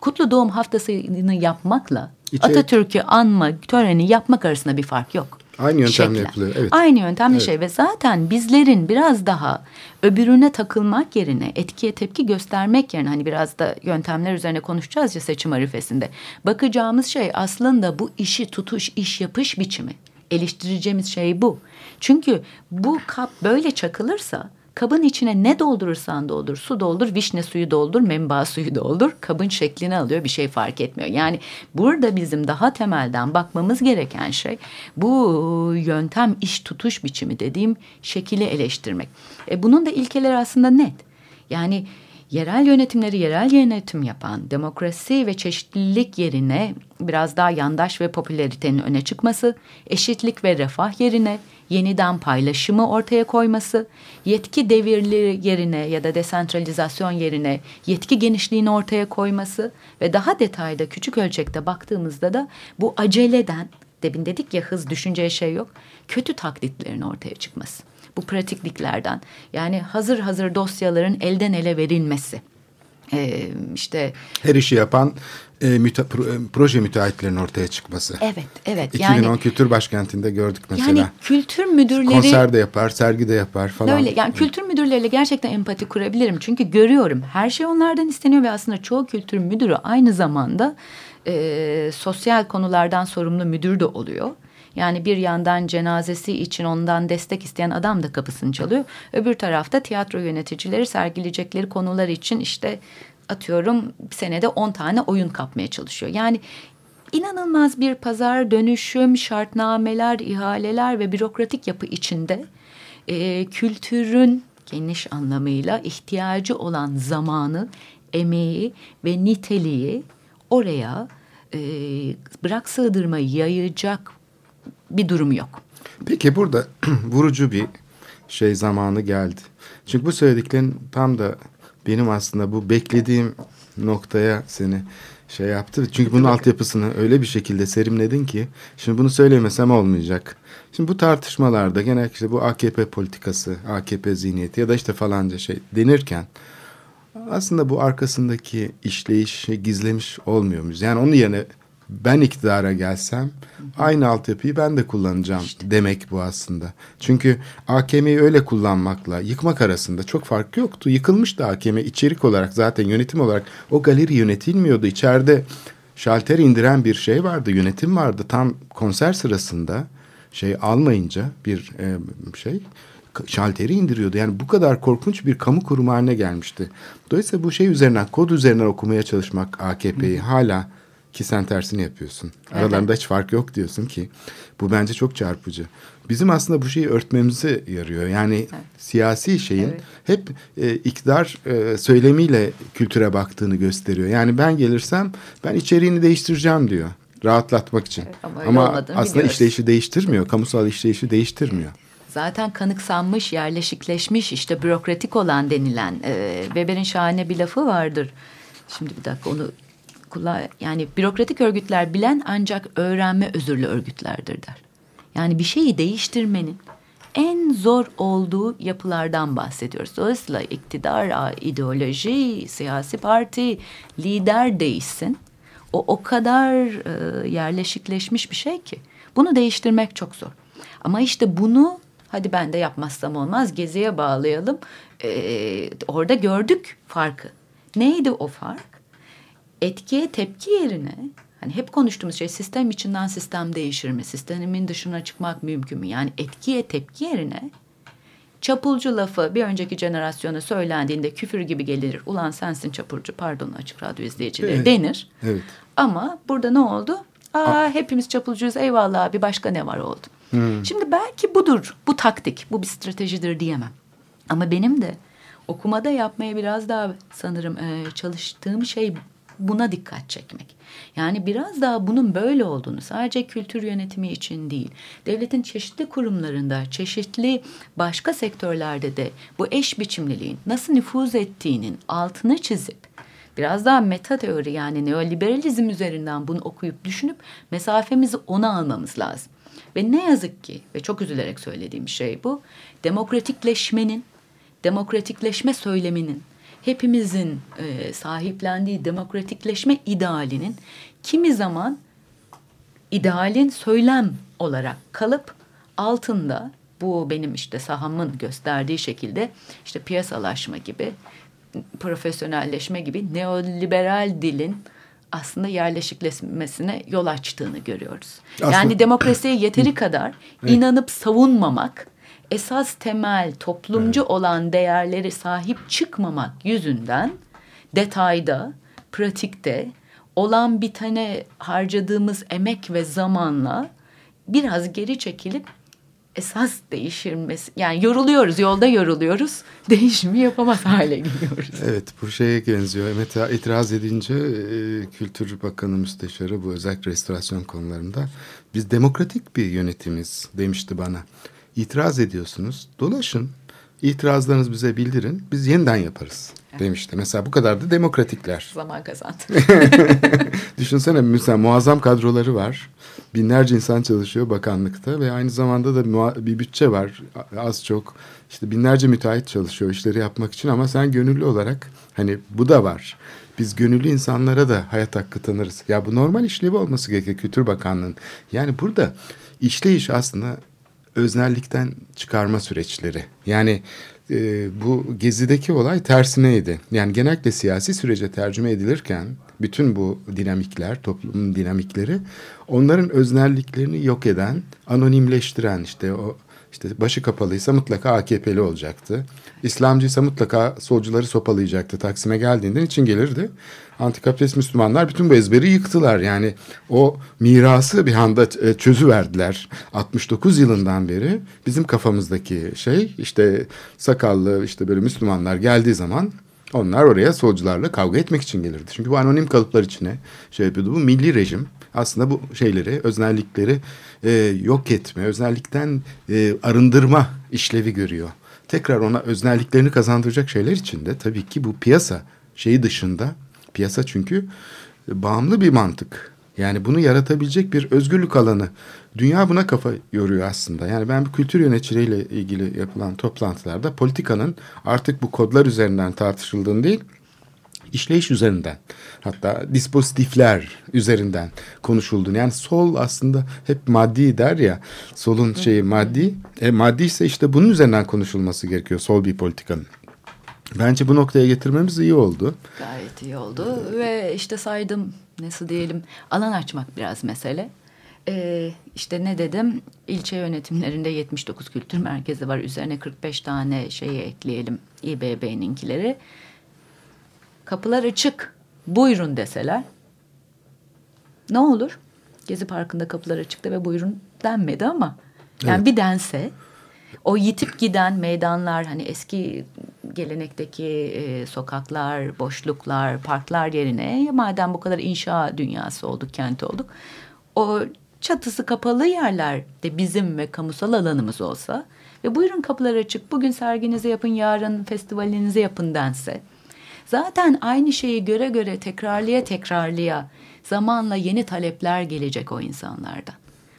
Kutlu Doğum Haftası'nı yapmakla İçe... Atatürk'ü anma töreni yapmak arasında bir fark yok. Aynı yöntemle yapılıyor. Evet. Aynı yöntemli evet. şey ve zaten bizlerin biraz daha öbürüne takılmak yerine etkiye tepki göstermek yerine hani biraz da yöntemler üzerine konuşacağız ya seçim arifesinde. Bakacağımız şey aslında bu işi tutuş, iş yapış biçimi eleştireceğimiz şey bu. Çünkü bu kap böyle çakılırsa kabın içine ne doldurursan doldur, su doldur, vişne suyu doldur, memba suyu doldur, kabın şeklini alıyor bir şey fark etmiyor. Yani burada bizim daha temelden bakmamız gereken şey bu yöntem iş tutuş biçimi dediğim şekili eleştirmek. E bunun da ilkeleri aslında net. Yani yerel yönetimleri yerel yönetim yapan demokrasi ve çeşitlilik yerine biraz daha yandaş ve popülaritenin öne çıkması, eşitlik ve refah yerine yeniden paylaşımı ortaya koyması, yetki devirli yerine ya da desentralizasyon yerine yetki genişliğini ortaya koyması ve daha detayda küçük ölçekte baktığımızda da bu aceleden demin dedik ya hız düşünceye şey yok kötü taklitlerin ortaya çıkması. Bu pratikliklerden yani hazır hazır dosyaların elden ele verilmesi. Ee, işte Her işi yapan e, müte, e, proje müteahhitlerinin ortaya çıkması. evet evet 2010 yani Kültür Başkenti'nde gördük mesela. yani kültür müdürleri Konser de yapar, sergi de yapar falan. Öyle yani kültür müdürleriyle gerçekten empati kurabilirim. Çünkü görüyorum her şey onlardan isteniyor ve aslında çoğu kültür müdürü aynı zamanda e, sosyal konulardan sorumlu müdür de oluyor. Yani bir yandan cenazesi için ondan destek isteyen adam da kapısını çalıyor. Öbür tarafta tiyatro yöneticileri sergileyecekleri konular için işte atıyorum senede 10 tane oyun kapmaya çalışıyor. Yani inanılmaz bir pazar dönüşüm, şartnameler, ihaleler ve bürokratik yapı içinde e, kültürün geniş anlamıyla ihtiyacı olan zamanı, emeği ve niteliği oraya e, bırak sığdırmayı yayacak bir durum yok. Peki burada [CLEARS THROAT] vurucu bir şey zamanı geldi. Çünkü bu söylediklerin tam da benim aslında bu beklediğim noktaya seni şey yaptı. Çünkü bunun altyapısını öyle bir şekilde serimledin ki şimdi bunu söylemesem olmayacak. Şimdi bu tartışmalarda genellikle işte bu AKP politikası, AKP zihniyeti ya da işte falanca şey denirken aslında bu arkasındaki işleyişi gizlemiş olmuyor muyuz? Yani onun yerine ben iktidara gelsem aynı altyapıyı ben de kullanacağım demek bu aslında. Çünkü AKM'yi öyle kullanmakla yıkmak arasında çok fark yoktu. Yıkılmıştı AKM içerik olarak zaten yönetim olarak o galeri yönetilmiyordu. İçeride şalter indiren bir şey vardı, yönetim vardı. Tam konser sırasında şey almayınca bir e, şey şalteri indiriyordu. Yani bu kadar korkunç bir kamu kurumu haline gelmişti. Dolayısıyla bu şey üzerinden, kod üzerinden okumaya çalışmak AKP'yi hala ki sen tersini yapıyorsun. Aralarında hiç fark yok diyorsun ki bu bence çok çarpıcı. Bizim aslında bu şeyi örtmemize yarıyor. Yani siyasi şeyin Evet. hep e, iktidar e, söylemiyle kültüre baktığını gösteriyor. Yani ben gelirsem ben içeriğini değiştireceğim diyor. Rahatlatmak için. Evet, ama ama aslında biliyoruz. işleyişi değiştirmiyor. Kamusal işleyişi değiştirmiyor. Zaten kanıksanmış, yerleşikleşmiş işte bürokratik olan denilen e, Weber'in şahane bir lafı vardır. Şimdi bir dakika onu kullan yani bürokratik örgütler bilen ancak öğrenme özürlü örgütlerdir der. Yani bir şeyi değiştirmenin en zor olduğu yapılardan bahsediyoruz. Dolayısıyla iktidar, ideoloji, siyasi parti, lider değişsin. O o kadar e, yerleşikleşmiş bir şey ki. Bunu değiştirmek çok zor. Ama işte bunu hadi ben de yapmazsam olmaz geziye bağlayalım. E, orada gördük farkı. Neydi o fark? Etkiye tepki yerine hani hep konuştuğumuz şey sistem içinden sistem değişir mi? Sistemin dışına çıkmak mümkün mü? Yani etkiye tepki yerine çapulcu lafı bir önceki jenerasyona söylendiğinde küfür gibi gelir. Ulan sensin çapulcu pardon açık radyo izleyicileri Evet. denir. Evet. Ama burada ne oldu? Aa, hepimiz çapulcuyuz eyvallah bir başka ne var oldu. Şimdi belki budur bu taktik bu bir stratejidir diyemem. Ama benim de okumada yapmaya biraz daha sanırım e, çalıştığım şey buna dikkat çekmek. Yani biraz daha bunun böyle olduğunu sadece kültür yönetimi için değil, devletin çeşitli kurumlarında, çeşitli başka sektörlerde de bu eş biçimliliğin nasıl nüfuz ettiğinin altını çizip biraz daha meta teori yani neoliberalizm üzerinden bunu okuyup düşünüp mesafemizi ona almamız lazım. Ve ne yazık ki ve çok üzülerek söylediğim şey bu demokratikleşmenin, demokratikleşme söyleminin hepimizin e, sahiplendiği demokratikleşme idealinin kimi zaman idealin söylem olarak kalıp altında bu benim işte sahamın gösterdiği şekilde işte piyasalaşma gibi profesyonelleşme gibi neoliberal dilin aslında yerleşikleşmesine yol açtığını görüyoruz. Aslında- Yani demokrasiye yeteri kadar inanıp savunmamak, esas temel toplumcu olan değerleri sahip çıkmamak yüzünden detayda, pratikte olan bitene harcadığımız emek ve zamanla biraz geri çekilip esas değişilmesi yani yoruluyoruz yolda yoruluyoruz [LAUGHS] değişimi yapamaz hale geliyoruz. Evet bu şeye benziyor. Mesela itiraz edince e, Kültür Bakanı Müsteşarı bu özellikle restorasyon konularında biz demokratik bir yönetimiz demişti bana. İtiraz ediyorsunuz dolaşın itirazlarınızı bize bildirin biz yeniden yaparız demişti. Mesela bu kadar da demokratikler. Zaman kazandı. [LAUGHS] Düşünsene mesela muazzam kadroları var. Binlerce insan çalışıyor bakanlıkta ve aynı zamanda da bir bütçe var az çok. işte binlerce müteahhit çalışıyor işleri yapmak için ama sen gönüllü olarak hani bu da var. Biz gönüllü insanlara da hayat hakkı tanırız. Ya bu normal işlevi olması gerekiyor Kültür Bakanlığı'nın. Yani burada işleyiş aslında öznellikten çıkarma süreçleri. Yani e, bu gezideki olay tersineydi. Yani genellikle siyasi sürece tercüme edilirken bütün bu dinamikler, toplumun dinamikleri onların öznelliklerini yok eden, anonimleştiren işte o işte başı kapalıysa mutlaka AKP'li olacaktı. İslamcıysa mutlaka solcuları sopalayacaktı. Taksim'e geldiğinde için gelirdi? Antikapitalist Müslümanlar bütün bu ezberi yıktılar. Yani o mirası bir anda e, çözü verdiler. 69 yılından beri bizim kafamızdaki şey işte sakallı işte böyle Müslümanlar geldiği zaman onlar oraya solcularla kavga etmek için gelirdi. Çünkü bu anonim kalıplar içine şey yapıyordu. Bu milli rejim aslında bu şeyleri, öznellikleri e, yok etme, öznellikten e, arındırma işlevi görüyor. Tekrar ona öznelliklerini kazandıracak şeyler için de tabii ki bu piyasa şeyi dışında, piyasa çünkü bağımlı bir mantık. Yani bunu yaratabilecek bir özgürlük alanı. Dünya buna kafa yoruyor aslında. Yani ben bu kültür yöneticileriyle ilgili yapılan toplantılarda politikanın artık bu kodlar üzerinden tartışıldığını değil, işleyiş üzerinden hatta dispozitifler üzerinden konuşulduğunu. Yani sol aslında hep maddi der ya solun şeyi maddi. E, maddi ise işte bunun üzerinden konuşulması gerekiyor sol bir politikanın. Bence bu noktaya getirmemiz iyi oldu. Gayet iyi oldu. Ve işte saydım nasıl diyelim alan açmak biraz mesele. Ee, işte ne dedim? İlçe yönetimlerinde 79 kültür merkezi var. Üzerine 45 tane şeyi ekleyelim İBB'ninkileri kapılar açık buyurun deseler ne olur? Gezi Parkı'nda kapılar açıktı ve buyurun denmedi ama yani evet. bir dense o yitip giden meydanlar hani eski gelenekteki e, sokaklar, boşluklar, parklar yerine madem bu kadar inşa dünyası olduk, kent olduk. O çatısı kapalı yerlerde bizim ve kamusal alanımız olsa ve buyurun kapılar açık, bugün serginizi yapın, yarın festivalinizi yapın dense Zaten aynı şeyi göre göre tekrarlıya tekrarlıya zamanla yeni talepler gelecek o insanlardan.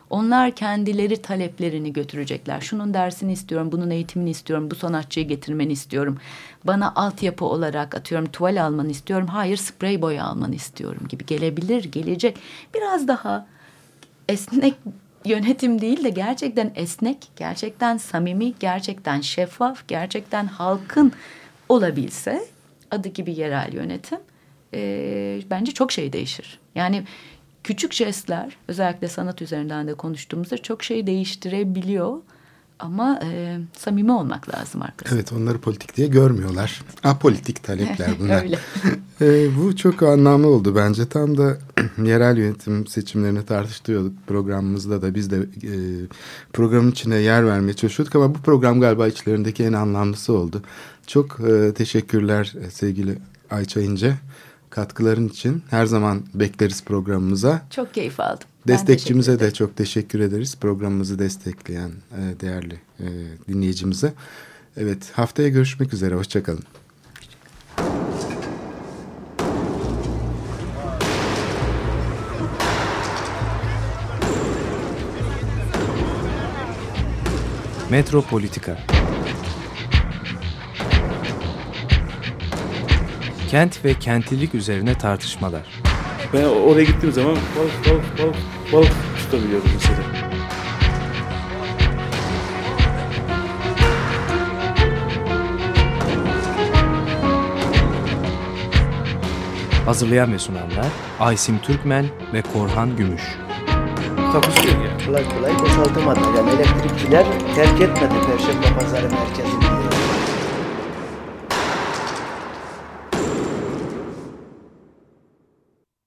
Onlar kendileri taleplerini götürecekler. Şunun dersini istiyorum, bunun eğitimini istiyorum, bu sanatçıyı getirmeni istiyorum. Bana altyapı olarak atıyorum tuval almanı istiyorum. Hayır sprey boya almanı istiyorum gibi gelebilir, gelecek. Biraz daha esnek yönetim değil de gerçekten esnek, gerçekten samimi, gerçekten şeffaf, gerçekten halkın olabilse adı gibi yerel yönetim e, bence çok şey değişir. Yani küçük jestler özellikle sanat üzerinden de konuştuğumuzda çok şey değiştirebiliyor. Ama e, samimi olmak lazım arkadaşlar. Evet onları politik diye görmüyorlar. Apolitik talepler [LAUGHS] bunlar. Öyle. [LAUGHS] e, bu çok anlamlı oldu bence. Tam da [CLEARS THROAT] yerel yönetim seçimlerini tartıştırıyorduk programımızda da. Biz de e, programın içine yer vermeye çalışıyorduk ama bu program galiba içlerindeki en anlamlısı oldu. Çok e, teşekkürler e, sevgili Ayça İnce. Katkıların için her zaman bekleriz programımıza. Çok keyif aldım. Destekçimize de çok teşekkür ederiz. Programımızı destekleyen e, değerli e, dinleyicimize. Evet haftaya görüşmek üzere. Hoşçakalın. Metropolitika Kent ve kentlilik üzerine tartışmalar. Ben oraya gittiğim zaman balık balık balık balık tutabiliyordum mesela. Hazırlayan ve sunanlar Aysim Türkmen ve Korhan Gümüş. Takusuyor ya. Kolay kolay boşaltamadı. Yani elektrikçiler terk etmedi Perşembe Pazarı merkezini.